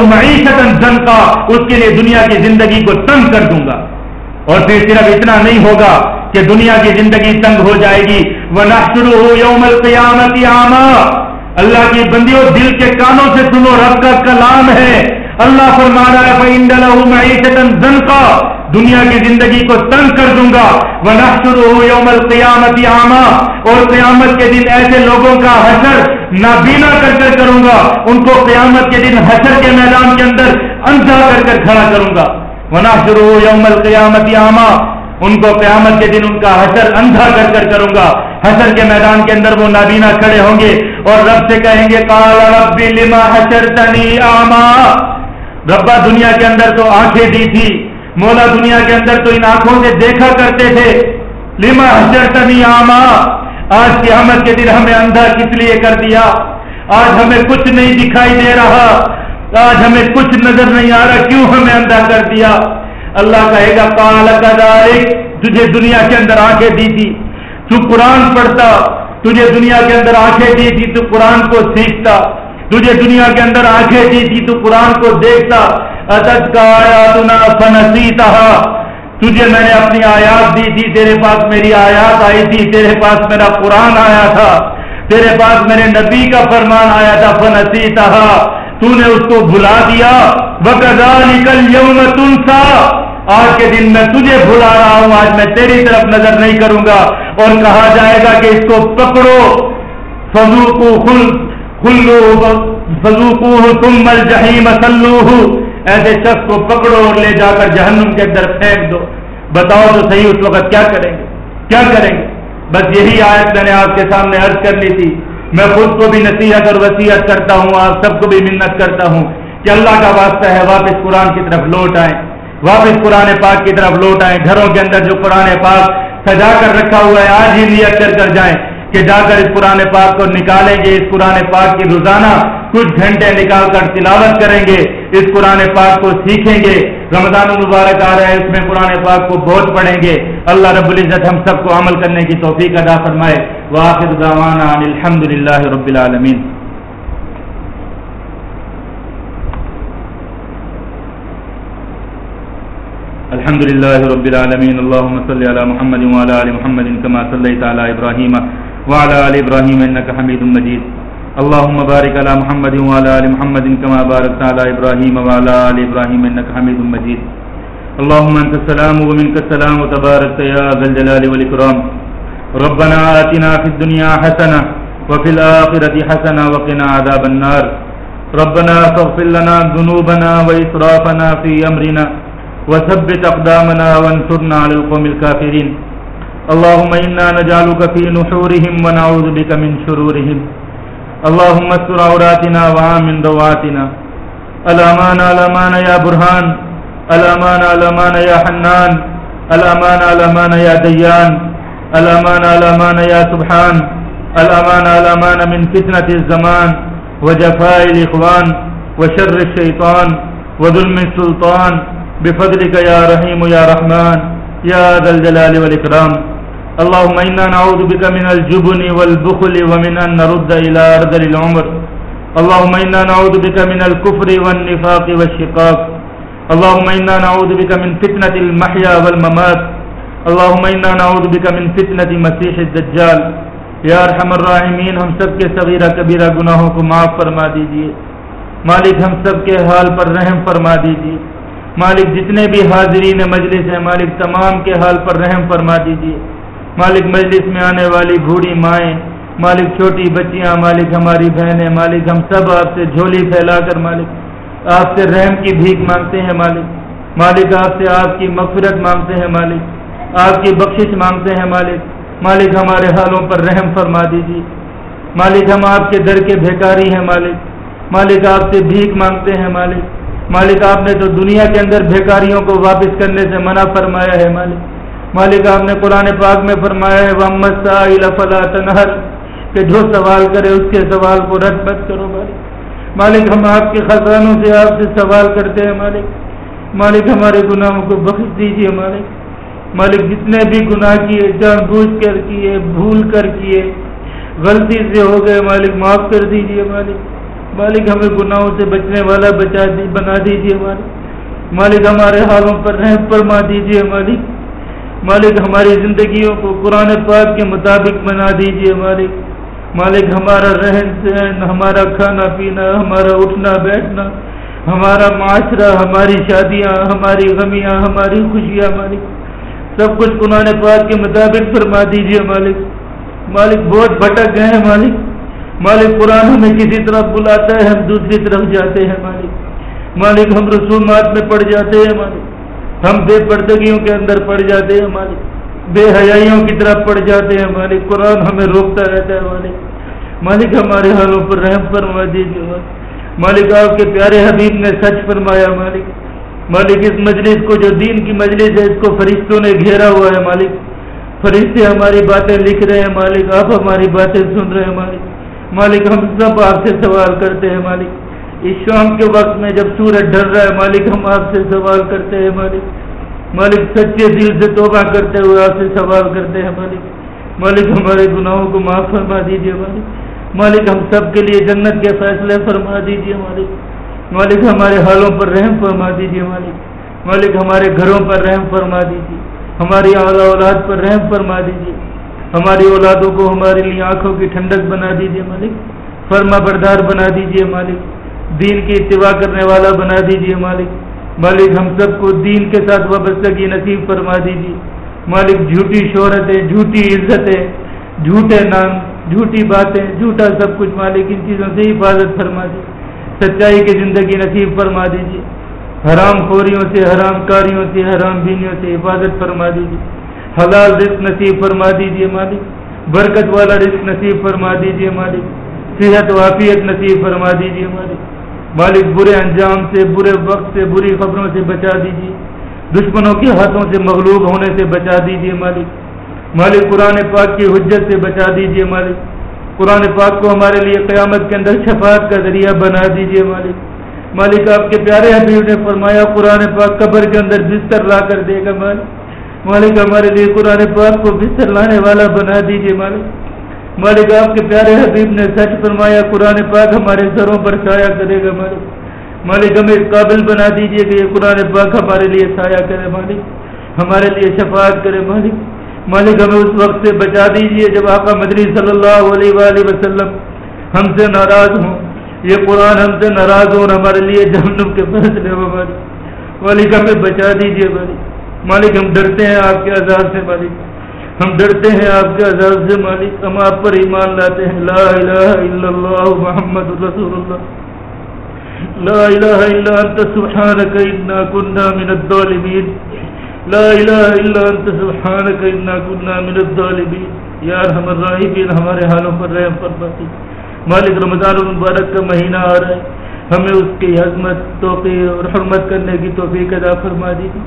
معیشت جن کا اس کے لیے دنیا کی زندگی کو تنگ کر دوں گا۔ اور پھر صرف اتنا نہیں ہوگا کہ دنیا کی زندگی تنگ ہو جائے گی۔ وہ نہ شروع ہو یوم القیامت اللہ کی بندیوں، دل کے کانوں سے سنو، رب کا کلام ہے۔ اللہ فرما رہا ہے، فَإِنَّ مَعِيشَةً زَنْقًا دنیا کی زندگی کو تنگ کر دوں گا۔ وَنَحْشُرُهُ يَوْمَ الْقِيَامَةِ عَامًا اور قیامت کے دن ایسے لوگوں کا حشر نابینا کر کر کروں گا۔ ان کو قیامت کے دن حشر کے میدان کے اندر اندھا کر کر کھڑا کروں گا۔ وَنَحْشُرُهُ يَوْمَ الْقِيَامَةِ عَامًا ان کو قیامت کے دن ان کا حشر اندھا کر کر کروں گا۔ حشر کے میدان کے اندر وہ نابینا کھڑے ہوں گے۔ اور رب سے کہیں گے کالا ربی لما حشر تنی آما ربا دنیا کے اندر تو آنکھیں دی تھی۔ مولا دنیا کے اندر تو ان آنکھوں سے دیکھا کرتے تھے۔ لما حجر تنی آما آج کی احمد کے دن ہمیں اندھا کس لیے کر دیا؟ آج ہمیں کچھ نہیں دکھائی دے رہا۔ آج ہمیں کچھ نظر نہیں آ رہا، کیوں ہمیں اندھا کر دیا؟ اللہ کہے گا پال تجھے دنیا کے اندر آنکھیں دی تھی۔ تو قرآن پڑھتا، تجھے دنیا کے اندر آنکھیں دی تھی، تو قرآن کو سیکھتا۔ تجھے دنیا کے اندر آنکھیں دی تھی، تو قرآن کو دیکھتا ادت کا آیا فنسی تجھے میں نے اپنی آیات دی تھی، تیرے پاس میری آیات آئی تھی، تیرے پاس میرا قرآن آیا تھا۔ تیرے پاس میرے نبی کا فرمان آیا تھا فنسی تو نے اس کو بھلا دیا۔ بکدا نکل یوم تنسا آج کے دن میں تجھے بھلا رہا ہوں، آج میں تیری طرف نظر نہیں کروں گا۔ اور کہا جائے گا کہ اس کو پکڑو۔ فضو کو کھلو فضو کو تم مل جہیم ایسے شخص کو پکڑو اور لے جا کر جہنم کے اندر پھینک دو. بتاؤ تو صحیح اس وقت کیا کریں گے؟ کیا کریں گے؟ بس یہی آیت میں نے آپ کے سامنے عرض کرنی تھی. میں خود کو بھی نصیحت اور وسیعت کرتا ہوں، آپ سب کو بھی منت کرتا ہوں کہ اللہ کا واسطہ ہے، واپس قرآن کی طرف لوٹ آئیں. واپس قرآن پاک کی طرف لوٹ آئیں. گھروں کے اندر جو قرآن پاک سجا کر رکھا ہوا ہے، آج ہی نیت کر کر جائیں. کہ جا کر اس قرآن پاک کو نکالیں گے، اس قرآن پاک کی روزانہ کچھ گھنٹے نکال کر تلاوت کریں گے، اس قرآن پاک کو سیکھیں گے۔ رمضان المبارک آ رہا ہے، اس میں قرآن پاک کو بہت پڑھیں گے۔ اللہ رب العزت ہم سب کو عمل کرنے کی توفیق ادا فرمائے۔ واحد الحمد للہ رب العالمین۔ الحمد لله رب العالمين اللهم صل على محمد وعلى ال محمد كما صليت على ابراهيم وعلى ال ابراهيم انك حميد مجيد. اللهم بارك على محمد وعلى ال محمد كما باركت على ابراهيم وعلى ال ابراهيم انك حميد مجيد. اللهم انت السلام ومنك السلام وتبارك يا ذا الجلال والاكرام ربنا آتنا في الدنيا حسنه وفي الاخره حسنه وقنا عذاب النار. ربنا فاغفر لنا ذنوبنا واسرافنا في امرنا وثبت أقدامنا وانصرنا على القوم الكافرين. اللهم إنا نجعلك في نحورهم ونعوذ بك من شرورهم. اللهم استر عوراتنا وعامن رواتنا الأمان الأمان يا برهان. الأمان الأمان يا حنان. الأمان الأمان يا ديان. الأمان الأمان يا سبحان. الأمان الأمان من فتنة الزمان وجفاء الإخوان وشر الشيطان وظلم السلطان. بفضلك يا رحيم يا رحمن. يا ذا الجلال والإكرام. اللهم إنا نعوذ بك من الجبن والبخل ومن أن نرد إلى أرض العمر. اللهم إنا نعوذ بك من الكفر والنفاق والشقاق. اللهم إنا نعوذ بك من فتنة المحيا والممات. اللهم إنا نعوذ بك من فتنة مسيح الدجال. یا ارحم الراحمین ہم سب کے صغیرہ کبیرہ گناہوں کو معاف فرما دیجیے. مالک، ہم سب کے حال پر رحم فرما دیجیے. مالک، جتنے بھی حاضرین مجلس ہیں، مالک، تمام کے حال پر رحم فرما دیجیے مالک مجلس میں آنے والی بوڑھی مائیں، مالک چھوٹی بچیاں، مالک ہماری بہنیں، مالک ہم سب آپ سے جھولی پھیلا کر مالک، آپ سے رحم کی بھیک مانگتے ہیں مالک مالک آپ سے آپ کی مغفرت مانگتے ہیں مالک، آپ کی بخشش مانگتے ہیں مالک مالک ہمارے حالوں پر رحم فرما دیجیے۔ مالک ہم آپ کے در کے بھیکاری ہیں مالک مالک آپ سے بھیک مانگتے ہیں مالک مالک آپ نے تو دنیا کے اندر بھیکاریوں کو واپس کرنے سے منع فرمایا ہے مالک۔ مالک آپ نے قرآن پاک میں فرمایا ہے محمد فلا تنہر کہ جو سوال کرے اس کے سوال کو رد مت کرو مالک۔ مالک، ہم آپ کے خزانوں سے آپ سے سوال کرتے ہیں مالک۔ مالک، ہمارے گناہوں کو بخش دیجیے مالک۔ مالک، جتنے بھی گناہ کیے، جان بوجھ کر کیے، بھول کر کیے، غلطی سے ہو گئے مالک، معاف کر دیجیے مالک۔ مالک، ہمیں گناہوں سے بچنے والا بچا دی، بنا دیجیے مالک۔ مالک، ہمارے حالوں پر رحم فرما دیجیے مالک۔ مالک ہماری زندگیوں کو قرآن پاک کے مطابق بنا دیجیے مالک۔ مالک ہمارا رہن سہن، ہمارا کھانا پینا، ہمارا اٹھنا بیٹھنا، ہمارا معاشرہ، ہماری شادیاں، ہماری غمیاں، ہماری خوشیاں مالک۔ سب کچھ قرآن پاک کے مطابق فرما دیجیے مالک۔ مالک بہت بھٹک گئے ہیں مالک۔ مالک قرآن ہمیں کسی طرف بلاتا ہے، ہم دوسری طرف جاتے ہیں مالک۔ مالک ہم رسومات میں پڑ جاتے ہیں مالک۔ ہم بے پردگیوں کے اندر پڑ جاتے ہیں مالک، بے حیائیوں کی طرف پڑ جاتے ہیں مالک، قرآن ہمیں روکتا رہتا ہے مالک۔ مالک ہمارے حالوں پر رحم فرما دیجیے مالک۔ آپ کے پیارے حبیب نے سچ فرمایا مالک۔ مالک، اس مجلس کو جو دین کی مجلس ہے، اس کو فرشتوں نے گھیرا ہوا ہے مالک۔ فرشتے ہماری باتیں لکھ رہے ہیں مالک، آپ ہماری باتیں سن رہے ہیں مالک۔ مالک، ہم سب آپ سے سوال کرتے ہیں مالک۔ اس شام کے وقت میں جب سورج ڈر رہا ہے، مالک ہم آپ سے سوال کرتے ہیں، مالک۔ مالک سچے دل سے توبہ کرتے ہوئے آپ سے سوال کرتے ہیں، مالک۔ مالک ہمارے گناہوں کو معاف فرما دیجیے مالک۔ مالک ہم سب کے لیے جنت کے فیصلے فرما دیجیے مالک۔ مالک ہمارے حالوں پر رحم فرما دیجیے مالک۔ مالک ہمارے گھروں پر رحم فرما دیجیے ہماری اعلیٰ اولاد پر رحم فرما دیجیے ہماری اولادوں کو ہمارے لیے آنکھوں کی ٹھنڈک بنا دیجیے مالک۔ فرما بردار بنا دیجیے مالک۔ دین کی اتباع کرنے والا بنا دیجیے مالک۔ مالک ہم سب کو دین کے ساتھ وابستگی نصیب فرما دیجیے مالک جھوٹی شہرتیں، جھوٹی عزتیں، جھوٹے نام، جھوٹی باتیں، جھوٹا سب کچھ مالک ان چیزوں سے حفاظت فرما دیجیے سچائی کی زندگی نصیب فرما دیجیے حرام خوریوں سے، حرام کاریوں سے، حرام بینیوں سے حفاظت فرما دیجیے حلال رزق نصیب فرما دیجیے مالک۔ برکت والا رزق نصیب فرما دیجیے مالک۔ صحت وافیت نصیب فرما دیجیے مالک۔ مالک برے انجام سے، برے وقت سے، بری خبروں سے بچا دیجیے۔ دشمنوں کے ہاتھوں سے مغلوب ہونے سے بچا دیجیے مالک۔ مالک قرآن پاک کی حجت سے بچا دیجیے مالک۔ قرآن پاک کو ہمارے لیے قیامت کے اندر شفاعت کا ذریعہ بنا دیجیے مالک۔ مالک آپ کے پیارے حبیب نے فرمایا، قرآن پاک قبر کے اندر بستر لا کر دے گا مالک۔ مالک ہمارے لیے قرآن پاک کو بستر لانے والا بنا دیجیے مالک۔ مالک آپ کے پیارے حبیب نے سچ فرمایا، قرآن پاک ہمارے سروں پر سایہ کرے گا مالک۔ مالک، ہمیں اس قابل بنا دیجیے کہ یہ قرآن پاک ہمارے لیے سایہ کرے مالک۔ ہمارے لیے شفاعت کرے مالک۔ مالک، ہمیں اس وقت سے بچا دیجیے جب آقا مدری صلی اللہ علیہ وآلہ وسلم ہم سے ناراض ہوں۔ یہ قرآن ہم سے ناراض ہوں ہمارے لیے جہنم کے فیصلے ہو مالک۔ مالک، ہمیں بچا دیجیے مالک۔ مالک، ہم ڈرتے ہیں آپ کے عذاب سے مالک۔ ہم ڈرتے ہیں آپ کے عذاب سے، مالک، ہم آپ پر ایمان لاتے ہیں۔ لا الہ الا اللہ محمد رسول اللہ۔ لا الہ الا انت، سبحانک، انا کننا من الظالمین۔ لا الہ الا انت، سبحانک، انا کننا من الظالمین۔ یا ارحم الراحمین، ہمارے حالوں پر رحم فرماتی۔ مالک، رمضان المبارک کا مہینہ آ رہا ہے۔ ہمیں اس کی عظمت توقیر اور حرمت کرنے کی توفیق ادا فرما دیجیے۔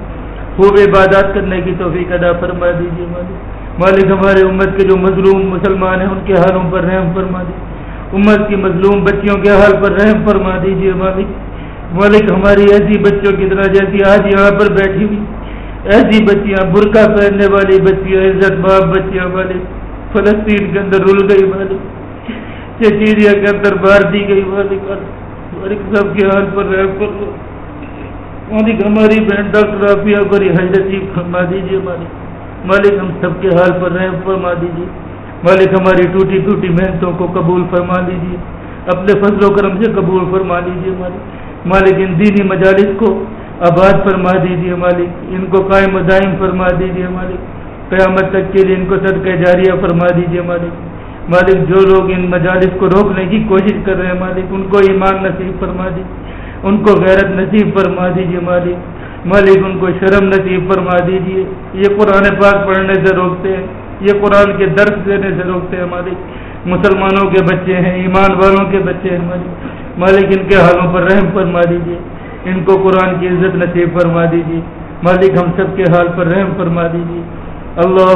خوب عبادات کرنے کی توفیق ادا فرما دیجیے مالک۔ مالک ہمارے امت کے جو مظلوم مسلمان ہیں، ان کے حالوں پر رحم فرما دیجیے امت کی مظلوم بچیوں کے حال پر رحم فرما دیجیے مالک مالک ہماری ایسی بچوں کی طرح جیسی آج یہاں پر بیٹھی ہوئی۔ ایسی بچیاں، برقع پہننے والی بچیاں، عزت باب بچیاں مالک فلسطین کے اندر رل گئی مالک چچیریا کے اندر بار دی گئی مالک مالک سب کے حال پر رحم فرما۔ مالک ہماری بہن ڈاکٹر رافیہ کو رہائی فرما دیجیے مالک مالک ہم سب کے حال پر رحم فرما دیجیے مالک ہماری ٹوٹی ٹوٹی محنتوں کو قبول فرما لیجیے اپنے فضل و کرم سے قبول فرما لیجیے مالک۔ مالک، ان دینی مجالس کو آباد فرما دیجیے مالک۔ ان کو قائم و دائم فرما دیجیے مالک۔ قیامت تک کے لیے ان کو صدقہ جاریہ فرما دیجیے مالک۔ مالک، جو لوگ ان مجالس کو روکنے کی کوشش کر رہے ہیں مالک، ان کو ایمان نصیب فرما دیجیے ان کو غیرت نصیب فرما دیجیے مالک۔ مالک ان کو شرم نصیب فرما دیجیے یہ قرآن پاک پڑھنے سے روکتے ہیں، یہ قرآن کے درد دینے سے روکتے ہیں مالک مسلمانوں کے بچے ہیں، ایمان والوں کے بچے ہیں مالک مالک ان کے حالوں پر رحم فرما دیجیے ان کو قرآن کی عزت نصیب فرما دیجیے مالک ہم سب کے حال پر رحم فرما دیجیے اللہ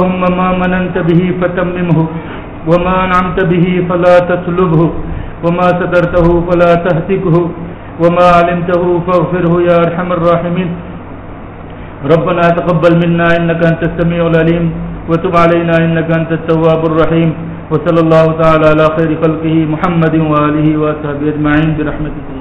مننت بھی فتم ہو وما نامت بھی فلا تسلب ہو وما صدرت ہو فلا تحسک ہو وما علمته فاغفره يا ارحم الراحمين ربنا تقبل منا انك انت السميع العليم، وتب علينا انك انت التواب الرحيم، وصلى الله تعالى على خير خلقه محمد واله وصحبه اجمعين برحمتك يا